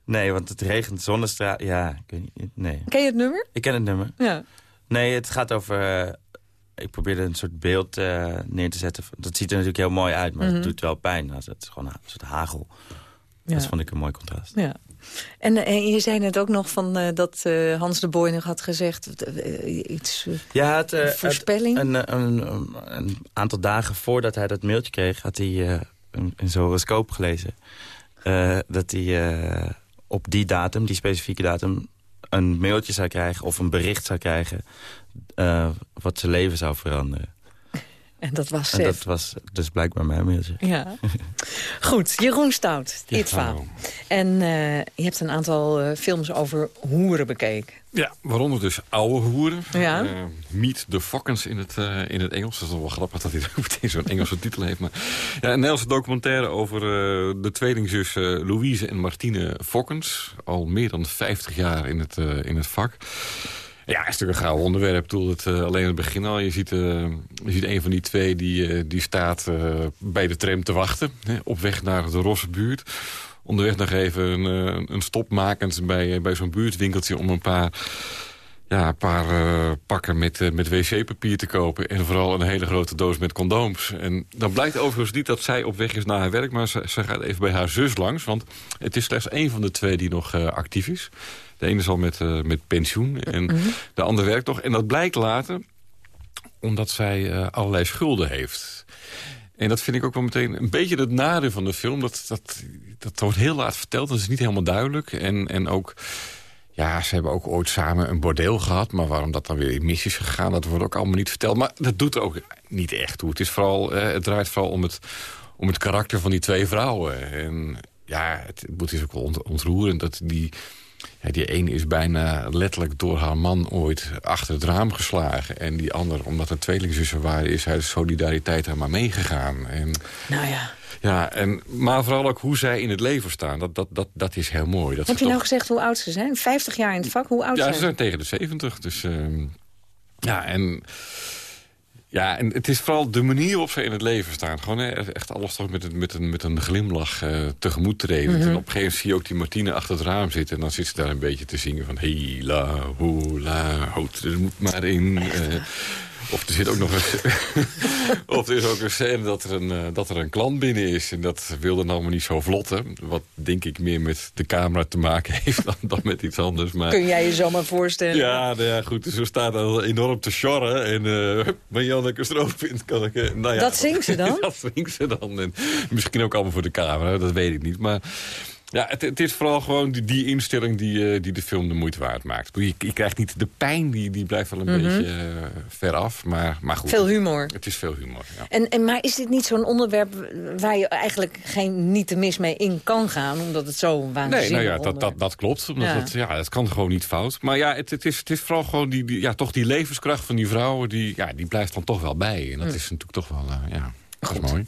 nee, want het regent zonnestraal. Ja, ik weet niet. Nee. Ken je het nummer? Ik ken het nummer. Ja. Nee, het gaat over... eh, ik probeerde een soort beeld eh, neer te zetten. Dat ziet er natuurlijk heel mooi uit, maar Mhm. het doet wel pijn. Het is gewoon een soort hagel. Ja. Dat vond ik een mooi contrast. Ja. En, en je zei net ook nog van, dat Hans de Boy nog had gezegd... iets, Ja, het, het- voorspelling? een, een, een, een aantal dagen voordat hij dat mailtje kreeg... had hij een, zo'n horoscoop gelezen. Eh, dat hij eh, op die datum, die specifieke datum... een mailtje zou krijgen of een bericht zou krijgen... eh, wat zijn leven zou veranderen. En dat was En dat was dus blijkbaar mijn mailtje. Ja. Goed, Jeroen Stout, Itva. En eh, je hebt een aantal eh, films over hoeren bekeken. Ja, waaronder dus oude hoeren. Ja. Eh, Meet the Fokkens in het, eh, in het Engels. Dat is wel grappig dat hij ook meteen zo'n Engelse titel heeft. Maar, ja, een Nederlandse documentaire over eh, de tweelingzussen Louise en Martine Fokkens. Al meer dan 50 jaar in het, eh, in het vak. Ja, is natuurlijk een onderwerp. Ik het, eh, alleen in het begin al. Je ziet, eh, je ziet een van die twee die, eh, die staat bij de tram te wachten. Hè, op weg naar de Rosse buurt. Onderweg nog even een, een stop makend bij, bij zo'n buurtwinkeltje... om een paar, ja, een paar pakken met, met wc-papier te kopen. En vooral een hele grote doos met condooms. En dan blijkt overigens niet dat zij op weg is naar haar werk... maar ze, ze gaat even bij haar zus langs. Want het is slechts één van de twee die nog actief is. De ene is al met, eh, met pensioen en de andere werkt nog. En dat blijkt later omdat zij eh, allerlei schulden heeft. En dat vind ik ook wel meteen een beetje het nadeel van de film. Dat, dat, dat wordt heel laat verteld, dat is niet helemaal duidelijk. En, en ook, ja, ze hebben ook ooit samen een bordeel gehad... maar waarom dat dan weer in mis is gegaan, dat wordt ook allemaal niet verteld. Maar dat doet er ook niet echt toe. Het, is vooral, eh, het draait vooral om het, om het karakter van die twee vrouwen. En ja, het, het is ook wel ont- ontroerend dat die... Ja, die ene is bijna letterlijk door haar man ooit achter het raam geslagen. En die andere, omdat er tweelingzussen waren, is uit solidariteit er maar meegegaan. En, Nou ja. ja, en, maar vooral ook hoe zij in het leven staan. Dat, dat, dat, dat is heel mooi. Dat Heb ze je nou toch- gezegd hoe oud ze zijn? 50 jaar in het vak, hoe oud ja, zijn ze zijn tegen de 70. Dus ehm, ja, en... Ja, en het is vooral de manier waarop ze in het leven staan. Gewoon hè, echt alles toch met, een- met, een, met een glimlach eh, tegemoet treden. Mhm. En op een gegeven moment zie je ook die Martine achter het raam zitten. En dan zit ze daar een beetje te zingen van... Hela, hola, houd er moet maar in. eh, Of er zit ook nog een... of er is ook een scène dat er een, eh, dat er een klant binnen is. En dat wilde nou maar niet zo vlotten. Wat denk ik meer met de camera te maken heeft dan, dan met iets anders. Maar... Kun jij je zomaar voorstellen? Ja, nou ja, goed. Zo staat dat enorm te sjorren. En uh, maar Janneke Stroopwind kan ik... Uh, nou ja, dat zingt ze dan? dat zingt ze dan. En misschien ook allemaal voor de camera, dat weet ik niet. Maar ja, het, het, is vooral gewoon die, die instelling die, uh, die de film de moeite waard maakt. Je, je krijgt niet de pijn, die, die blijft wel een mm -hmm. beetje uh, ver af. Maar, maar goed. Veel humor. Het is veel humor, ja. En, en, maar is dit niet zo'n onderwerp waar je eigenlijk geen, niet te mis mee in kan gaan? Omdat het zo waanzinnig is? Nee, nou ja, dat, dat, dat klopt. Omdat ja. Het, ja, het kan gewoon niet fout. Maar ja, het, het, is, het is vooral gewoon die, die, ja, toch die levenskracht van die vrouwen. Die, ja, die blijft dan toch wel bij. En dat mm. is natuurlijk toch wel... Uh, ja. Dat is mooi.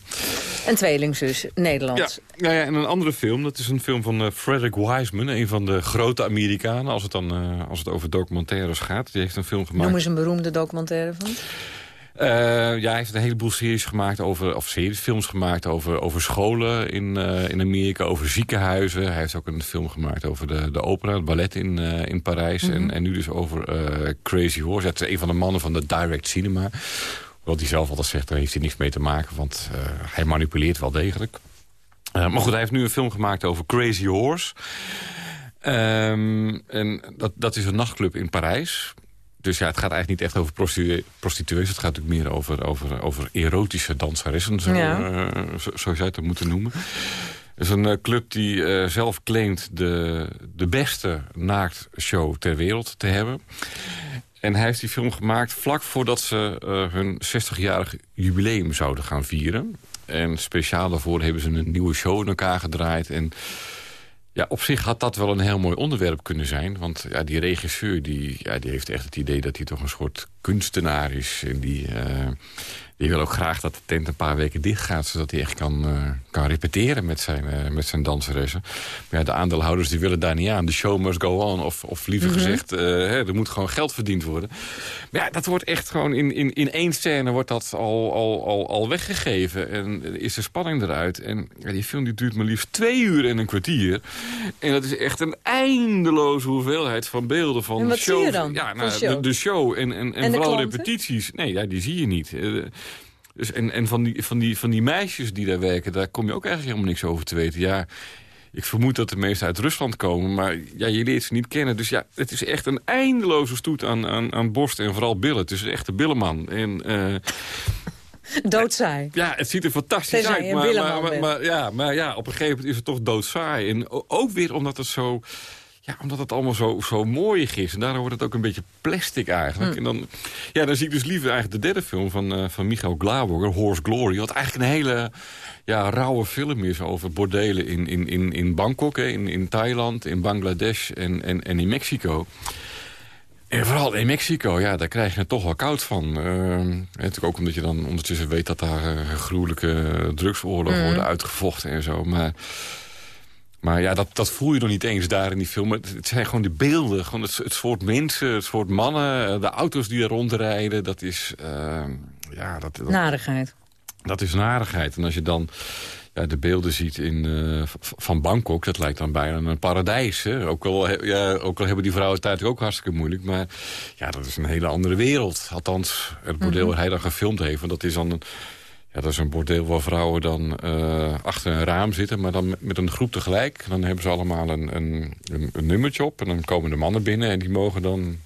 Een tweelingzus, Nederlands. Ja, ja, ja, en een andere film, dat is een film van uh, Frederick Wiseman. Een van de grote Amerikanen, als het, dan, uh, als het over documentaires gaat. Die heeft een film gemaakt. Noem eens een beroemde documentaire van. Uh, ja, hij heeft een heleboel series gemaakt over, of series, films gemaakt over, over scholen in, uh, in Amerika, over ziekenhuizen. Hij heeft ook een film gemaakt over de, de opera, het ballet in, uh, in Parijs. Mm -hmm. en, en nu dus over Crazy Horse. Het is een van de mannen van de Direct Cinema. Wat hij zelf altijd zegt, daar heeft hij niks mee te maken. Want uh, hij manipuleert wel degelijk. Uh, maar goed, hij heeft nu een film gemaakt over Crazy Horse. Um, en dat, dat is een nachtclub in Parijs. Dus ja, het gaat eigenlijk niet echt over prostitu prostituees. Het gaat natuurlijk meer over, over, over erotische danseressen. Zo, ja. uh, zo, zo zou je het moeten noemen. Het is een club die uh, zelf claimt de, de beste naaktshow ter wereld te hebben. En hij heeft die film gemaakt vlak voordat ze uh, hun 60-jarig jubileum zouden gaan vieren. En speciaal daarvoor hebben ze een nieuwe show in elkaar gedraaid. En ja, op zich had dat wel een heel mooi onderwerp kunnen zijn. Want ja, die regisseur die, ja, die heeft echt het idee dat hij toch een soort kunstenaar is. En die, uh, die wil ook graag dat de tent een paar weken dicht gaat... zodat hij echt kan, uh, kan repeteren met zijn, uh, met zijn danseressen. Maar ja, de aandeelhouders die willen daar niet aan. De show must go on. Of, of liever mm -hmm. gezegd, hè, er moet gewoon geld verdiend worden. Maar ja, dat wordt echt gewoon in, in, in één scène wordt dat al, al, al, al weggegeven. En is de spanning eruit. En ja, die film die duurt maar liefst twee uur en een kwartier. En dat is echt een eindeloze hoeveelheid van beelden. Van en wat show, zie je dan? Ja, nou, show? De, de, show en, en, en, en vooral repetities. Nee, ja, die zie je niet. Dus en en van, die, van, die, van die meisjes die daar werken, daar kom je ook eigenlijk helemaal niks over te weten. Ja, ik vermoed dat de meeste uit Rusland komen, maar ja, je leert ze niet kennen. Dus ja, het is echt een eindeloze stoet aan, aan, aan borst en vooral billen. Het is echt een billenman. En, uh, Doodsaai. Ja, het ziet er fantastisch uit. Maar, maar, maar, maar, ja, maar ja, op een gegeven moment is het toch doodsaai. En ook weer omdat het zo... Ja, omdat het allemaal zo, zo mooi is. En daardoor wordt het ook een beetje plastic eigenlijk. Hm. Mm. En dan, ja, dan zie ik dus liever eigenlijk de derde film van, uh, van Michael Glaborger, Horse Glory. Wat eigenlijk een hele ja, rauwe film is over bordelen in, in, in, in Bangkok, hè, in, in Thailand, in Bangladesh en, en, en in Mexico. En vooral in Mexico, ja, daar krijg je het toch wel koud van. Uh, natuurlijk ook omdat je dan ondertussen weet dat daar uh, gruwelijke drugsoorlogen mm. worden uitgevochten en zo. Maar, maar ja, dat, dat voel je nog niet eens daar in die film. Het, het zijn gewoon de beelden, gewoon het, het soort mensen, het soort mannen, de auto's die er rondrijden. Dat is, uh, ja... Dat, dat, narigheid. Dat is narigheid. En als je dan ja, de beelden ziet in, uh, van Bangkok, dat lijkt dan bijna een paradijs. Hè? Ook, al, ja, ook al hebben die vrouwen het natuurlijk ook hartstikke moeilijk. Maar ja, dat is een hele andere wereld. Althans, het bordeel mm -hmm. waar hij dan gefilmd heeft. Want dat is dan een, ja, dat is een bordeel waar vrouwen dan uh, achter een raam zitten. Maar dan met, een groep tegelijk. Dan hebben ze allemaal een, een, een, nummertje op. En dan komen de mannen binnen en die mogen dan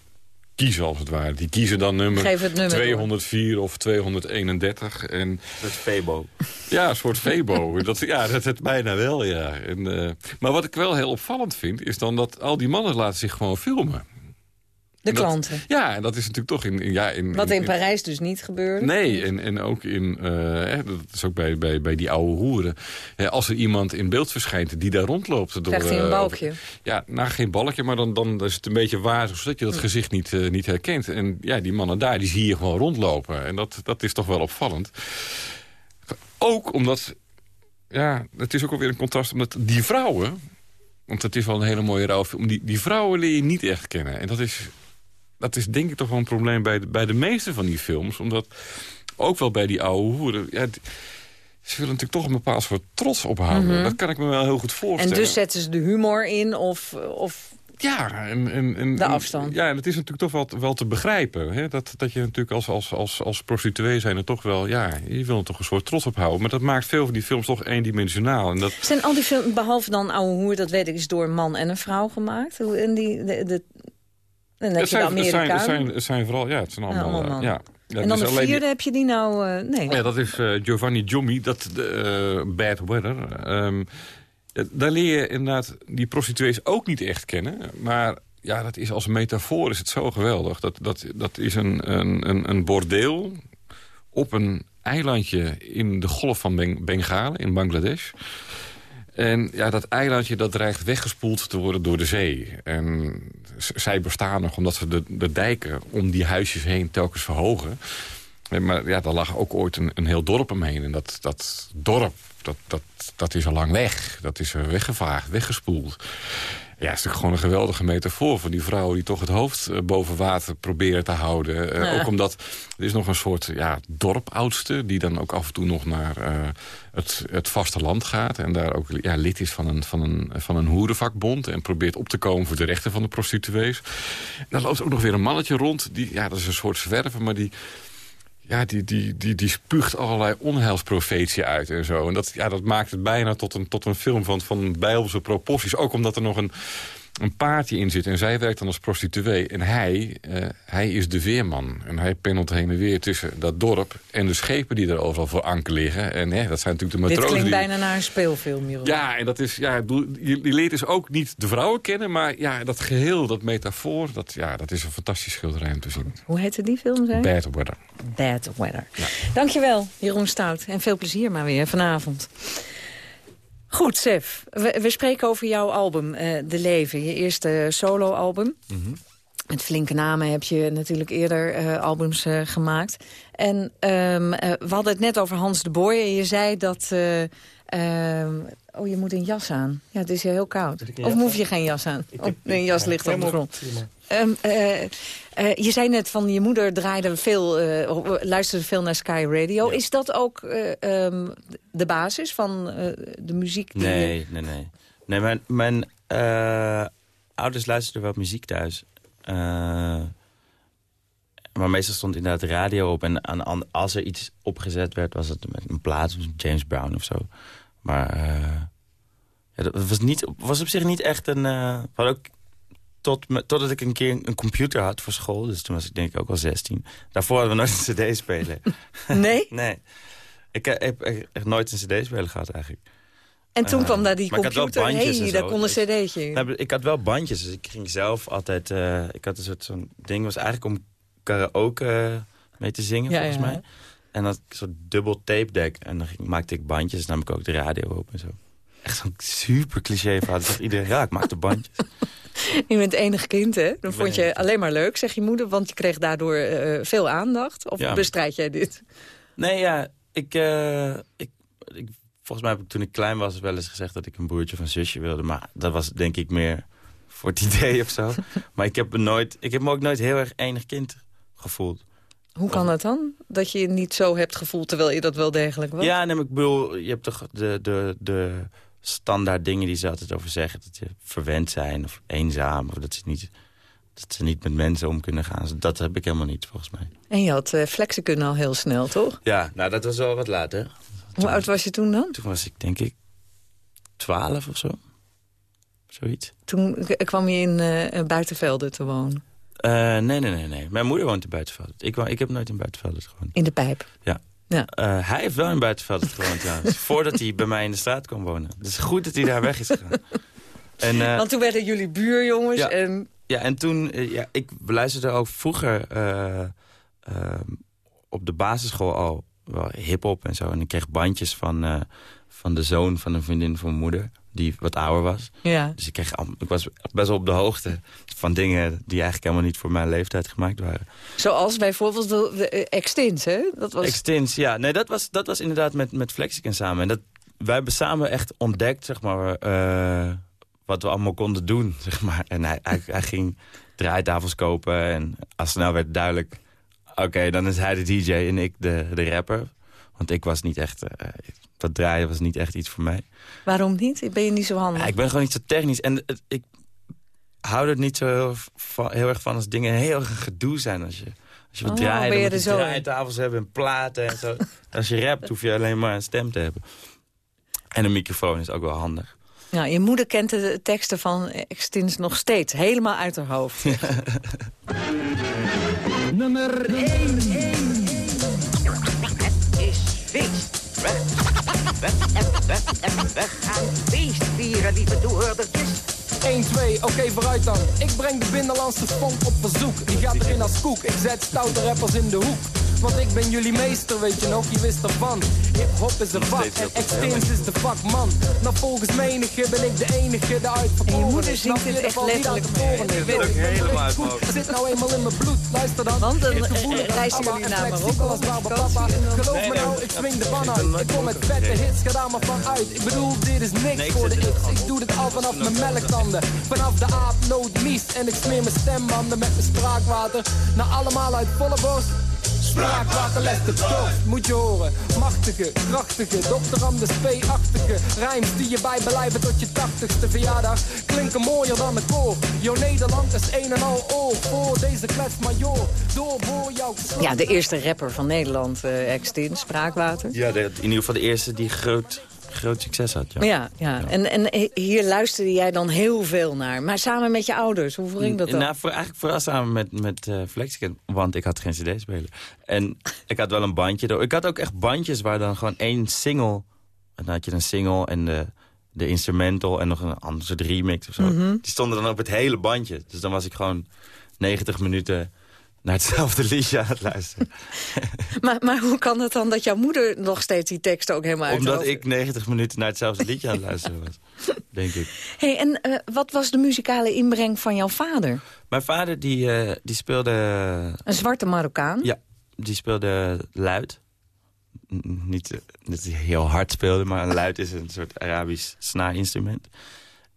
kiezen als het ware. Die kiezen dan nummer, nummer 204 door. of 231. En, dat is Febo. Ja, een soort Febo. dat, ja, dat het bijna wel, ja. En, uh, maar wat ik wel heel opvallend vind... is dan dat al die mannen laten zich gewoon filmen. De klanten. Dat, ja, en dat is natuurlijk toch in... in ja, in Wat in, in Parijs dus niet gebeurde. Nee, en, en ook in... Uh, dat is ook bij, bij, bij die oude hoeren. als er iemand in beeld verschijnt die daar rondloopt... Door, Krijgt hij een balkje? Uh, ja, nou geen balkje, maar dan, dan is het een beetje wazig... zodat je dat gezicht niet, uh, niet herkent. En ja, die mannen daar, die zie je gewoon rondlopen. En dat, dat is toch wel opvallend. Ook omdat... Ja, het is ook alweer een contrast, omdat die vrouwen... Want het is wel een hele mooie rouwfilm. Die, die vrouwen leer je niet echt kennen. En dat is dat is denk ik toch wel een probleem bij de, bij de meeste van die films. Omdat ook wel bij die oude hoeren... Ja, ze willen natuurlijk toch een bepaald soort trots ophouden. Mm -hmm. Dat kan ik me wel heel goed voorstellen. En dus zetten ze de humor in of... of Ja, en, en, en, De afstand. Ja, en het is natuurlijk toch wel, wel te begrijpen. Hè? Dat, dat je natuurlijk als, als, als, als prostituee zijn er toch wel... Ja, je wil er toch een soort trots op houden. Maar dat maakt veel van die films toch eendimensionaal. En dat, Zijn al die films, behalve dan Oude Hoer, dat weet ik, is door een man en een vrouw gemaakt? Hoe- En die, de, de, je de zijn, het, zijn, het, zijn, vooral... Ja, het zijn Ja, allemaal... ja. Ja, en dan dus de vierde die- heb je die nou... eh, nee. Ja, dat is eh, Giovanni Giommi, dat, de, eh, Bad Weather. Ehm, eh, daar leer je inderdaad die prostituees ook niet echt kennen. Maar ja, dat is als metafoor is het zo geweldig. Dat, dat, dat is een, een, een, een bordeel op een eilandje in de golf van Beng Bengalen, in Bangladesh. En ja, dat eilandje dat dreigt weggespoeld te worden door de zee. En zij bestaan nog omdat ze de, de dijken om die huisjes heen telkens verhogen. Maar ja, daar lag ook ooit een, een heel dorp omheen. En dat, dat dorp, dat, dat, dat is al lang weg. Dat is weggevaagd, weggespoeld. Ja, het is gewoon een geweldige metafoor van die vrouwen... die toch het hoofd eh, boven water proberen te houden. Eh. Ook omdat er is nog een soort ja, dorpoudste... die dan ook af en toe nog naar eh, het, het vasteland gaat... en daar ook ja, lid is van een, van, een, van een hoerenvakbond... en probeert op te komen voor de rechten van de prostituees. En dan loopt ook nog weer een mannetje rond. Die, ja, dat is een soort zwerver, maar die... Ja, die, die, die, die spuugt allerlei onheilsprofetie uit en zo. En dat, ja, dat maakt het bijna tot een, tot een film van, van bijbelse proporties. Ook omdat er nog een, een paardje in zit. En zij werkt dan als prostituee. En hij, eh, hij is de veerman. En hij pendelt heen en weer tussen dat dorp... en de schepen die er overal voor anker liggen. En hè, dat zijn natuurlijk de Dit matrozen. klinkt die- bijna naar een speelfilm, Jeroen. ja, en dat is, ja, je, je leert dus ook niet de vrouwen kennen... maar ja, dat geheel, dat metafoor, dat, ja, dat is een fantastisch schilderij om te zien. Hoe heette die film, zei je? Bad Weather. Bad Weather. Dankjewel, Jeroen Stout. En veel plezier maar weer vanavond. Goed, Sef. We, we spreken over jouw album, eh, De Leven. Je eerste soloalbum. Met flinke namen heb je natuurlijk eerder eh, albums eh, gemaakt. En ehm, eh, we hadden het net over Hans de Boy. En je zei dat... eh, ehm, oh, je moet een jas aan. Ja, het is hier heel koud. Of hoef aan? je geen jas aan? Oh, nee, een jas ja, ligt op de grond. Ehm, eh, eh, je zei net van je moeder draaide veel, eh, luisterde veel naar Sky Radio. Is dat ook eh, ehm, de basis van de muziek? Die Nee, je- nee, nee. Nee, mijn, mijn ouders luisterden wel muziek thuis. Maar meestal stond inderdaad de radio op. En aan, aan- als er iets opgezet werd, was het met een plaat, James Brown of zo. Maar eh, ja, dat was, niet, was op zich niet echt een... hadden ook tot, totdat ik een keer een computer had voor school. Dus toen was ik denk ik ook al 16. Daarvoor hadden we nooit een cd-speler. Nee? nee. Ik heb, echt nooit een cd-speler gehad eigenlijk. En toen kwam daar die computer. bandjes hey, en daar kon een dus- cd'tje in. Nou, ik had wel bandjes, dus ik ging zelf altijd... eh, ik had een soort zo'n ding, was eigenlijk om karaoke eh, mee te zingen, Ja, volgens ja. mij. En dat soort dubbel tape deck. En dan maakte ik bandjes, dan nam ik ook de radio op en zo. Echt zo'n super cliché verhaal. Dan iedereen, ja, ik maakte bandjes. Je bent enig kind, hè? Dat vond je alleen maar leuk, zeg je moeder. Want je kreeg daardoor eh, veel aandacht. Of Ja. bestrijd jij dit? Nee, ja, ik, eh, ik, ik... Volgens mij heb ik toen ik klein was wel eens gezegd dat ik een broertje of een zusje wilde. Maar dat was denk ik meer voor het idee of zo. maar ik heb, me nooit, ik heb me ook nooit heel erg enig kind gevoeld. Hoe kan dat dan? Dat je je niet zo hebt gevoeld, terwijl je dat wel degelijk was? Ja, nee, maar ik bedoel, je hebt toch de, de, de standaard dingen die ze altijd over zeggen. Dat je verwend zijn of eenzaam. Of dat ze niet, dat ze niet met mensen om kunnen gaan. Dat heb ik helemaal niet, volgens mij. En je had eh flexen kunnen al heel snel, toch? Ja, nou dat was wel wat later. Hoe oud was je toen dan? Toen was ik denk ik twaalf of zo. Zoiets. Toen kwam je in eh Buitenvelden te wonen. Eh, nee, nee, nee, nee. Mijn moeder woont in Buitenveld. Ik, ik heb nooit in Buitenveld gewoond. In de pijp. Ja. Ja. Eh, hij heeft wel in Buitenveld gewoond, ja. Voordat hij bij mij in de straat kwam wonen. Het is goed dat hij daar weg is gegaan. En, eh, Want toen werden jullie buurjongens Ja. en... Ja, en toen, ja, ik beluisterde ook vroeger op de basisschool al wel hip-hop en zo. En ik kreeg bandjes van, van de zoon van een vriendin van mijn moeder, die wat ouder was. Ja. Dus ik, kreeg, ik was best wel op de hoogte van dingen die eigenlijk helemaal niet voor mijn leeftijd gemaakt waren. Zoals bijvoorbeeld de, de eh, Extins, hè? Dat was... Extins, ja. Nee, dat was, dat was inderdaad met, met Flexicon samen. En dat, wij hebben samen echt ontdekt, zeg maar, eh, wat we allemaal konden doen, zeg maar. En hij, hij, hij ging draaitafels kopen en al snel werd duidelijk... oké, dan is hij de DJ en ik de, de rapper. Want ik was niet echt... eh, dat draaien was niet echt iets voor mij. Waarom niet? Ben je niet zo handig? Ja, ik ben gewoon niet zo technisch. En het, ik, hou er niet zo heel, van- heel erg van als dingen heel erg gedoe zijn. Als je, als je wat Oh, draait, ben je dan er moet je zo in? draaitafels hebben en platen en zo. als je rapt, hoef je alleen maar een stem te hebben. En een microfoon is ook wel handig. Nou, je moeder kent de teksten van Extins nog steeds. Helemaal uit haar hoofd. Nummer 1. Feest. We, we, we, we, gaan feest vieren, lieve toehoordertjes. 1, 2, oké vooruit dan. Ik breng de binnenlandse funk op verzoek. Die gaat erin als koek. Ik zet stoute rappers in de hoek. Want ik ben jullie meester, weet je nog, je wist ervan. Hip-hop is een vak en Extins is de vakman. Nou, volgens menige ben ik de enige, de uitverkoren. En je moeder zingt het Dat echt letterlijk mee. Ik weet het, helemaal uit goed. zit nou eenmaal in mijn bloed, luister dan. Want dan, Ik eh, gevoelig eh, reizen jullie naar en Marokko op vakantie Papa. Geloof me nou, ik swing de ban uit. Ik kom met vette hits, ga daar maar van uit. Ik bedoel, dit is niks voor de X. Ik doe dit al vanaf mijn melktanden. Vanaf de aap, nood, mies. En ik smeer mijn stembanden met mijn spraakwater. Nou, allemaal uit volle borst. Spraakwater, let de tocht, moet je horen. Machtige, krachtige, Dr. Anders P-achtige. Rijms die je bijbelijven tot je tachtigste verjaardag. Klinken mooier dan een koor. Jo Nederland is een en al oor. Voor deze klets major. Doorboor jouw Ja, de eerste rapper van Nederland, eh Extins, Spraakwater. Ja, de- in ieder geval de eerste die groot, groot succes had. Ja. Ja, ja. En, en hier luisterde jij dan heel veel naar. Maar samen met je ouders, hoe ging dat dan? Nou, voor, eigenlijk vooral samen met, met Flexicon, want ik had geen cd-speler. En ik had wel een bandje. Ik had ook echt bandjes waar dan gewoon één single... En dan had je een single en de, de instrumental en nog een andere soort remix of zo. Mhm. Die stonden dan op het hele bandje. Dus dan was ik gewoon 90 minuten naar hetzelfde liedje aan het luisteren. Maar, maar hoe kan het dan dat jouw moeder nog steeds die teksten ook helemaal uit Omdat ik 90 minuten naar hetzelfde liedje aan het luisteren was. Denk ik. Hey, en eh, wat was de muzikale inbreng van jouw vader? Mijn vader die, eh, die speelde... Een zwarte Marokkaan? Ja, die speelde luid. N- Niet eh, dat hij heel hard speelde, maar een luid is een soort Arabisch snaarinstrument.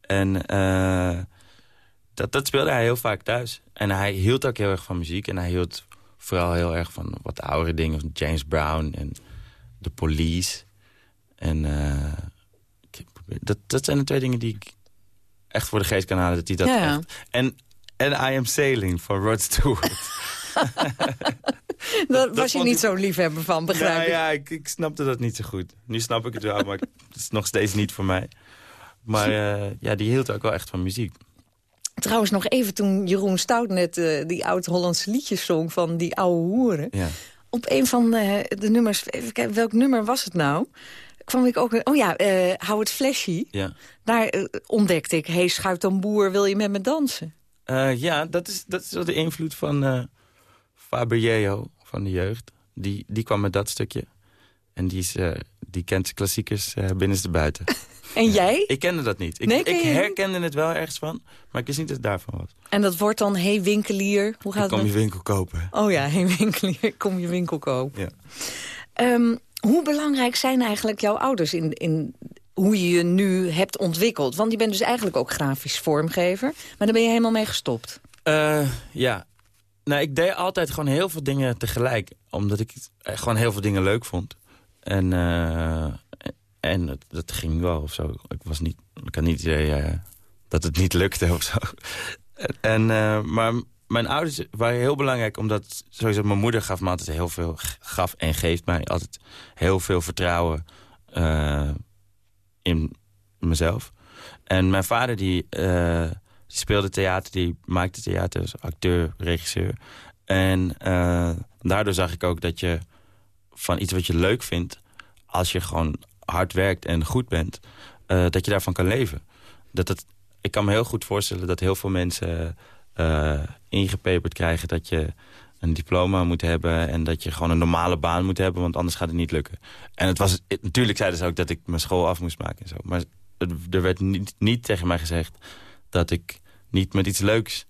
En eh, dat, dat speelde hij heel vaak thuis. En hij hield ook heel erg van muziek. En hij hield vooral heel erg van wat oudere dingen. Van James Brown en The Police. En eh, dat, dat zijn de twee dingen die ik echt voor de geest kan halen. Dat hij dat Ja, ja. echt... En, en I Am Sailing van Rod Stewart. Daar was je niet ik- zo liefhebber van, begrijp Nou ik. ja, ik, ik snapte dat niet zo goed. Nu snap ik het wel, maar het is nog steeds niet voor mij. Maar eh, ja, die hield ook wel echt van muziek. Trouwens, nog even toen Jeroen Stout net eh, die oud-Hollandse liedjes zong... van die oude hoeren. Ja. Op een van eh, de nummers... Even kijken, welk nummer was het nou? Kwam ik ook... Oh ja, eh Hou het Flashy. Ja, Daar ontdekte ik... Hey, schuit dan boer, wil je met me dansen? Ja dat, is, dat is wel de invloed van eh Faber van de jeugd. Die, die kwam met dat stukje. En die, is, eh, die kent zijn klassiekers eh binnenste buiten. En jij? Ik kende dat niet. Ik, Nee, ik herkende het wel ergens van, maar ik wist niet dat het daarvan was. En dat wordt dan Hey Winkelier. Hoe gaat Ik het? je winkel kopen. Oh ja, Hey Winkelier, kom je winkel kopen. Ja. Ehm, hoe belangrijk zijn eigenlijk jouw ouders in, in hoe je je nu hebt ontwikkeld? Want je bent dus eigenlijk ook grafisch vormgever. Maar daar ben je helemaal mee gestopt. Eh, ja. Nou, ik deed altijd gewoon heel veel dingen tegelijk. Omdat ik eh, gewoon heel veel dingen leuk vond. En, eh, en dat, ging wel of zo. Ik, was niet, ik had niet idee eh, dat het niet lukte of zo. En, eh, maar mijn ouders waren heel belangrijk. Omdat sowieso mijn moeder gaf me altijd heel veel... Gaf en geeft mij altijd heel veel vertrouwen in mezelf. En mijn vader die... die speelde theater, die maakte theater, als acteur, regisseur. En daardoor zag ik ook dat je van iets wat je leuk vindt... als je gewoon hard werkt en goed bent, eh, dat je daarvan kan leven. Dat het, ik kan me heel goed voorstellen dat heel veel mensen eh, ingepeperd krijgen... dat je een diploma moet hebben en dat je gewoon een normale baan moet hebben... want anders gaat het niet lukken. En het was, natuurlijk zeiden ze ook dat ik mijn school af moest maken en zo. Maar er werd niet, niet tegen mij gezegd dat ik niet met iets leuks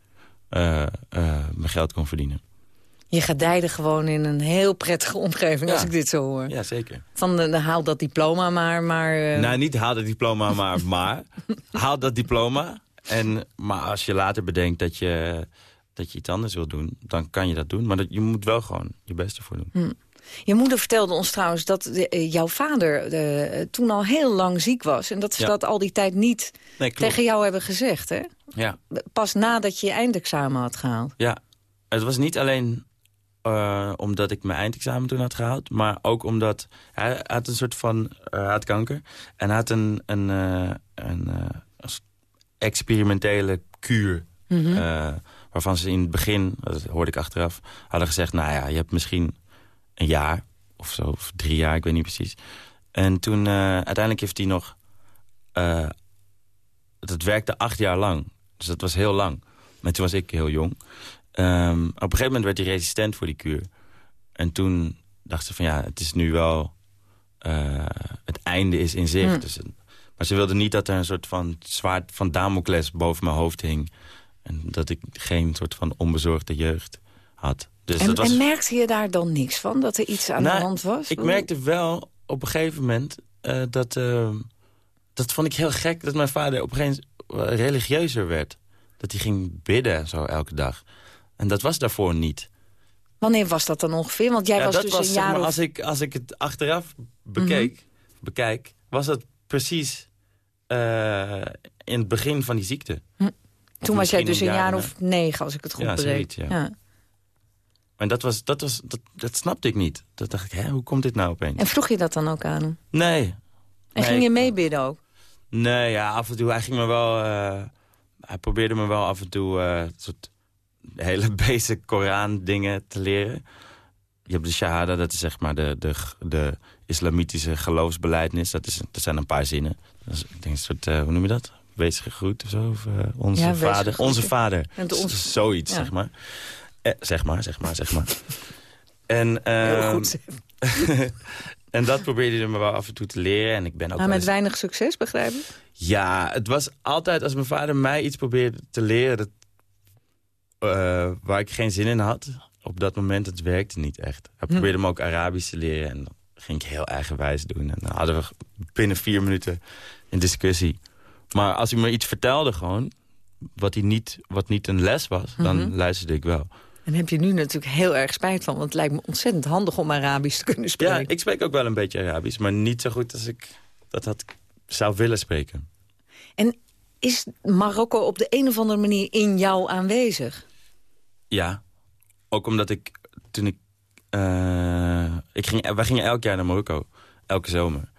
eh, mijn geld kon verdienen. Je gedijde gewoon in een heel prettige omgeving, Ja. als ik dit zo hoor. Ja, zeker. Van, de, de haal dat diploma maar, maar... eh, Nou, niet haal dat diploma maar, maar haal dat diploma. En, maar als je later bedenkt dat je, dat je iets anders wil doen, dan kan je dat doen. Maar dat, je moet wel gewoon je best ervoor doen. hm. Je moeder vertelde ons trouwens dat de, eh, jouw vader eh, toen al heel lang ziek was. En dat ze Ja. dat al die tijd niet Nee, tegen jou hebben gezegd, hè? Ja. Pas nadat je je eindexamen had gehaald. Ja, het was niet alleen eh, omdat ik mijn eindexamen toen had gehaald... maar ook omdat hij had een soort van... hij had kanker en hij had een, een, eh, een experimentele kuur... Mhm. waarvan ze in het begin, dat hoorde ik achteraf... hadden gezegd, nou ja, je hebt misschien een jaar of zo, of drie jaar, ik weet niet precies. En toen, uiteindelijk heeft hij nog... dat werkte acht jaar lang. Dus dat was heel lang. Maar toen was ik heel jong. Ehm, op een gegeven moment werd hij resistent voor die kuur. En toen dacht ze van ja, het is nu wel... eh, het einde is in zicht. Hm. Dus, het- maar ze wilde niet dat er een soort van zwaard van Damocles boven mijn hoofd hing. En dat ik geen soort van onbezorgde jeugd had. Dus en, dat was... en merkte je daar dan niks van, dat er iets aan Nou, de hand was? Ik merkte wel op een gegeven moment eh, dat... eh, dat vond ik heel gek, dat mijn vader op een gegeven moment religieuzer werd. Dat hij ging bidden en zo elke dag. En dat was daarvoor niet. Wanneer was dat dan ongeveer? Want jij Ja, was dat dus was, een jaar maar, of... als, ik, als ik het achteraf bekeek, bekijk, was dat precies eh, in het begin van die ziekte. Toen was jij dus een jaar of negen, als ik het goed Ja, begreep. zoiets, ja. En dat, was, dat, was, dat, dat snapte ik niet. Dat dacht ik, hè, hoe komt dit nou opeens? En vroeg je dat dan ook aan hem? Nee. En Nee, ging je meebidden ook? Nee, ja, af en toe. Hij ging me wel... eh, hij probeerde me wel af en toe eh, soort hele basic Koran dingen te leren. Je hebt de shahada, dat is zeg maar de, de, de islamitische geloofsbeleidnis. Dat, is, dat zijn een paar zinnen. Dat is, ik denk een soort, eh, hoe noem je dat? Wees groet of zo? Of, eh, onze Ja, vader. gegroet. Onze vader. Z- Zoiets, Ja. zeg maar. Eh, zeg maar, zeg maar, zeg maar. En, ehm, goed, en dat probeerde hij me wel af en toe te leren. En ik ben ook Maar met eens- weinig succes, begrijp ik? ja, het was altijd als mijn vader mij iets probeerde te leren... Dat, eh, waar ik geen zin in had, op dat moment, het werkte niet echt. Hij Hm. probeerde me ook Arabisch te leren en dan ging ik heel eigenwijs doen. En dan hadden we binnen vier minuten een discussie. Maar als hij me iets vertelde gewoon, wat, hij niet, wat niet een les was, dan Mhm. luisterde ik wel. En heb je nu natuurlijk heel erg spijt van. Want het lijkt me ontzettend handig om Arabisch te kunnen spreken. Ja, ik spreek ook wel een beetje Arabisch, maar niet zo goed als ik dat had, zou willen spreken. En is Marokko op de een of andere manier in jou aanwezig? Ja, ook omdat ik toen ik... eh, ik ging, wij gingen elk jaar naar Marokko, elke zomer.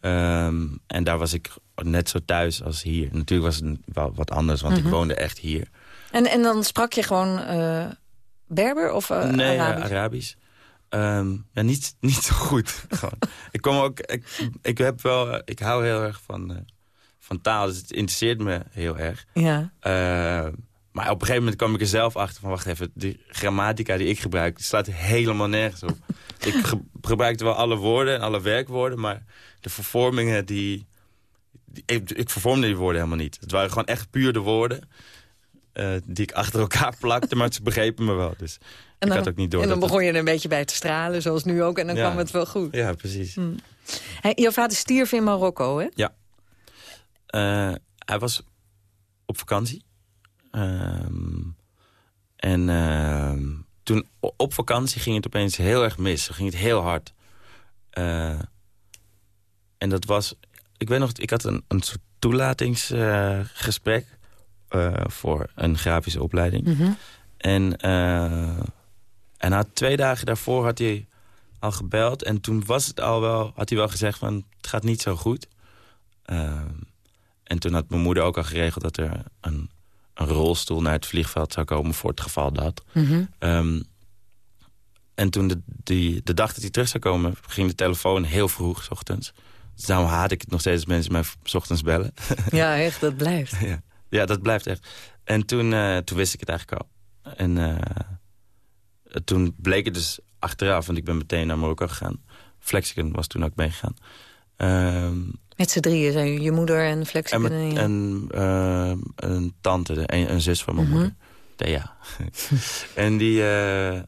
Ehm, en daar was ik net zo thuis als hier. Natuurlijk was het wel wat anders, want Mhm. ik woonde echt hier. En, en dan sprak je gewoon eh, Berber of eh, nee, Arabisch? Arabisch. Ehm, ja, niet, niet zo goed. Gewoon. ik kom ook... Ik, ik, heb wel, ik hou heel erg van, van taal, dus het interesseert me heel erg. Ja. Maar op een gegeven moment kwam ik er zelf achter van... wacht even, die grammatica die ik gebruik... die slaat helemaal nergens op. ik ge- gebruikte wel alle woorden en alle werkwoorden... maar de vervormingen die... die- ik, ik vervormde die woorden helemaal niet. Het waren gewoon echt puur de woorden... eh, die ik achter elkaar plakte, maar ze begrepen me wel. Dus En ik dan, had ook niet door en dan begon je er een beetje bij te stralen, zoals nu ook. En dan Ja. kwam het wel goed. Ja, precies. Hm. Hij, jouw vader stierf in Marokko, hè? Ja. Eh, hij was op vakantie. Ehm, en ehm, toen op vakantie ging het opeens heel erg mis. Ging het heel hard. Eh, en dat was... Ik weet nog, ik had een, een soort toelatingsgesprek... eh, voor een grafische opleiding. Mhm. En, eh, en had twee dagen daarvoor had hij al gebeld. En toen was het al wel, had hij wel gezegd van het gaat niet zo goed. Ehm, en toen had mijn moeder ook al geregeld dat er een, een rolstoel naar het vliegveld zou komen voor het geval dat. Mhm. Ehm, en toen de, die, de dag dat hij terug zou komen, ging de telefoon heel vroeg, s ochtends. Dus daarom haat ik het nog steeds als mensen mij s ochtends bellen. Ja, echt, dat blijft. ja. ja, dat blijft echt. En toen, eh, toen wist ik het eigenlijk al. En eh, toen bleek het dus achteraf, want ik ben meteen naar Marokko gegaan. Flexicon was toen ook meegegaan. Ehm, Met z'n drieën zijn je moeder en Flexicon en en, eh, een tante, de- een, een zus van mijn Mhm. moeder. Thea. en die... eh, eh,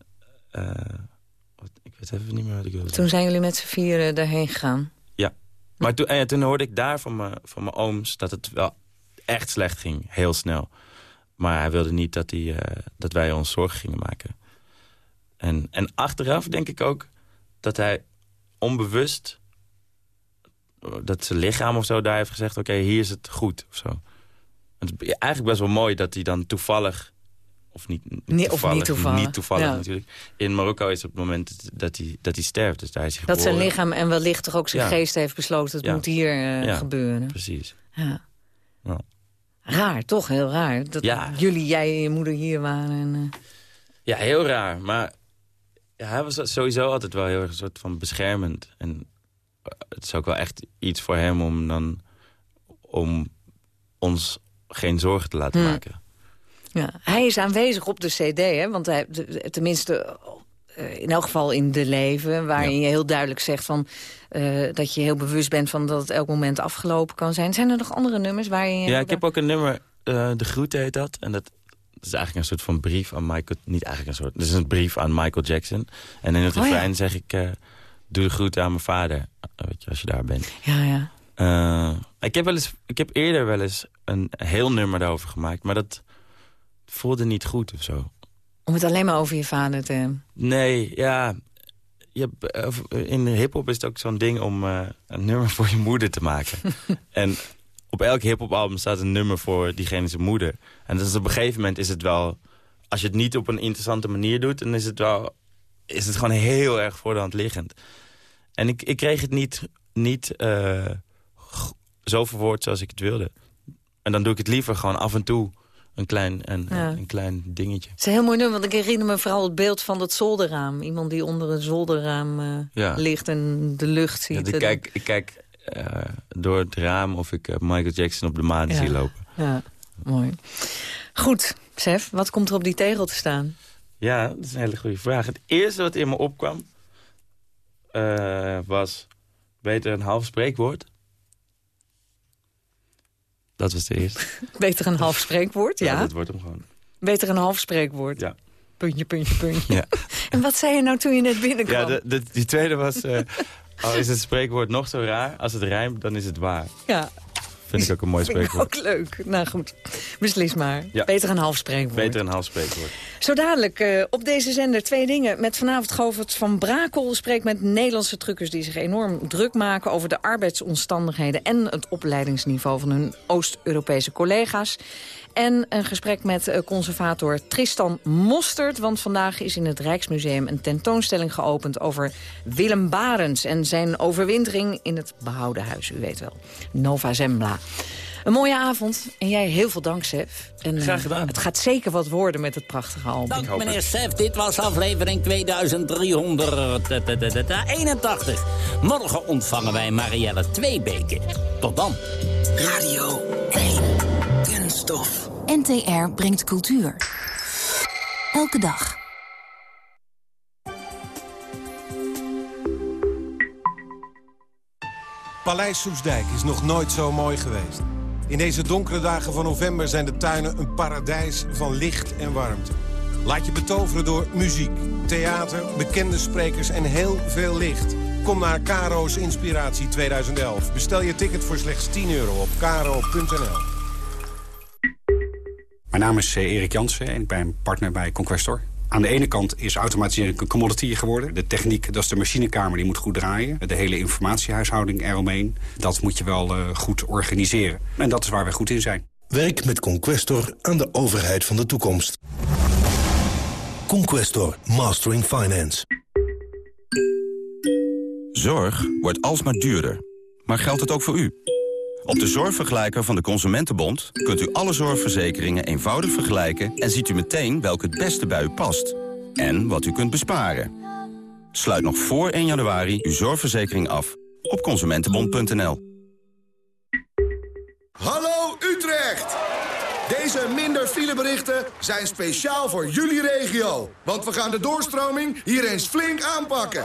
ik weet even niet meer wat ik wilde Toen zijn jullie met z'n vieren daarheen gegaan. Ja. Maar toen, en ja, toen hoorde ik daar van mijn, van mijn ooms dat het wel echt slecht ging. Heel snel. Maar hij wilde niet dat, hij, dat wij ons zorgen gingen maken. En, en achteraf denk ik ook dat hij onbewust... dat zijn lichaam of zo daar heeft gezegd... oké, hier is het goed of zo. Het is eigenlijk best wel mooi dat hij dan toevallig... of niet, niet Nee, of toevallig, niet toevallig, niet toevallig ja. natuurlijk... in Marokko is op het moment dat hij, dat hij sterft. Dus daar is hij Dat zijn lichaam en wellicht toch ook zijn Ja. geest heeft besloten... het Ja. moet hier eh, Ja, gebeuren. Precies. Ja. Ja. Raar, toch heel raar. Dat jullie, jij en je moeder hier waren. En, eh, Ja, heel raar. Maar hij was sowieso altijd wel heel erg een soort van beschermend. En het is ook wel echt iets voor hem om dan... om ons geen zorgen te laten Hmm. maken. Ja, hij is aanwezig op de cd, hè? want hij, tenminste eh, in elk geval in de leven... waarin je heel duidelijk zegt van, eh, dat je heel bewust bent... van dat het elk moment afgelopen kan zijn. Zijn er nog andere nummers waarin je... Ja, ik heb ook een nummer, eh, De Groeten heet dat. En dat, is eigenlijk een soort van brief aan Michael... Niet eigenlijk een soort, het is een brief aan Michael Jackson. En in het Oh, ja. refrein zeg ik... doe de groeten aan mijn vader, weet je, als je daar bent. Ja, ja. Eh, ik, heb wel eens, ik heb eerder wel eens een heel nummer daarover gemaakt. Maar dat voelde niet goed of zo. Om het alleen maar over je vader te... Nee, ja. Je in de hiphop is het ook zo'n ding om eh, een nummer voor je moeder te maken. en op elk hiphop album staat een nummer voor diegene zijn moeder. En dus op een gegeven moment is het wel... Als je het niet op een interessante manier doet, dan is het wel... Is het gewoon heel erg voor de hand liggend. En ik, ik kreeg het niet, niet g- zo verwoord zoals ik het wilde. En dan doe ik het liever gewoon af en toe een klein, een, Ja. een klein dingetje. Het is een heel mooi nummer, want ik herinner me vooral het beeld van dat zolderraam. Iemand die onder een zolderraam eh, Ja. ligt en de lucht ziet. Ja, ik kijk, ik kijk eh, door het raam of ik Michael Jackson op de maan zie lopen. Ja, mooi. Goed, Sef, wat komt er op die tegel te staan? Ja, dat is een hele goede vraag. Het eerste wat in me opkwam eh, was beter een half spreekwoord. Dat was de eerste. Beter een half spreekwoord, ja. dat wordt hem gewoon. Beter een half spreekwoord. Ja. Puntje, puntje, puntje. Ja, En wat zei je nou toen je net binnenkwam? ja de, de- die tweede was... eh, al is het spreekwoord nog zo raar, als het rijmt, dan is het waar. Ja, Vind ik ook een mooi vind ik spreekwoord. ook leuk. Nou goed, beslis maar. Ja. Beter een half spreekwoord. Beter een half spreekwoord. Zo dadelijk eh, op deze zender twee dingen. Met vanavond Govert van Brakel spreekt met Nederlandse truckers... die zich enorm druk maken over de arbeidsomstandigheden... en het opleidingsniveau van hun Oost-Europese collega's. En een gesprek met eh, conservator Tristan Mostert... want vandaag is in het Rijksmuseum een tentoonstelling geopend... over Willem Barens en zijn overwintering in het behouden huis. U weet wel, Nova Zembla. Een mooie avond en jij heel veel dank, Sef. En, eh, Graag gedaan. Het gaat zeker wat worden met het prachtige album. Dank meneer Sef, dit was aflevering 2381. Morgen ontvangen wij Marielle Tweebeke. Tot dan. Radio 1. Kunststof. NTR brengt cultuur. Elke dag. Paleis Soesdijk is nog nooit zo mooi geweest. In deze donkere dagen van november zijn de tuinen een paradijs van licht en warmte. Laat je betoveren door muziek, theater, bekende sprekers en heel veel licht. Kom naar Caro's Inspiratie 2011. Bestel je ticket voor slechts 10 euro op caro.nl. Mijn naam is eh, Erik Jansen en ik ben partner bij Conquestor. Aan de ene kant is automatisering een commodity geworden. De techniek, dat is de machinekamer, die moet goed draaien. De hele informatiehuishouding eromheen, dat moet je wel eh, goed organiseren. En dat is waar wij goed in zijn. Werk met Conquestor aan de overheid van de toekomst. Conquestor, Mastering Finance. Zorg wordt alsmaar duurder. Maar geldt het ook voor u? Op de zorgvergelijker van de Consumentenbond kunt u alle zorgverzekeringen eenvoudig vergelijken... en ziet u meteen welke het beste bij u past. En wat u kunt besparen. Sluit nog voor 1 januari uw zorgverzekering af op consumentenbond.nl. Hallo Utrecht! Deze minder fileberichten zijn speciaal voor jullie regio. Want we gaan de doorstroming hier eens flink aanpakken.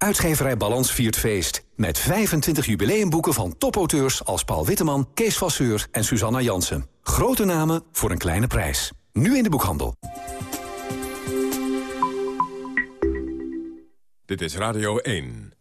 Uitgeverij Balans viert feest. Met 25 jubileumboeken van topauteurs als Paul Witteman, Kees Vasseur en Susanna Jansen. Grote namen voor een kleine prijs. Nu in de boekhandel. Dit is Radio 1.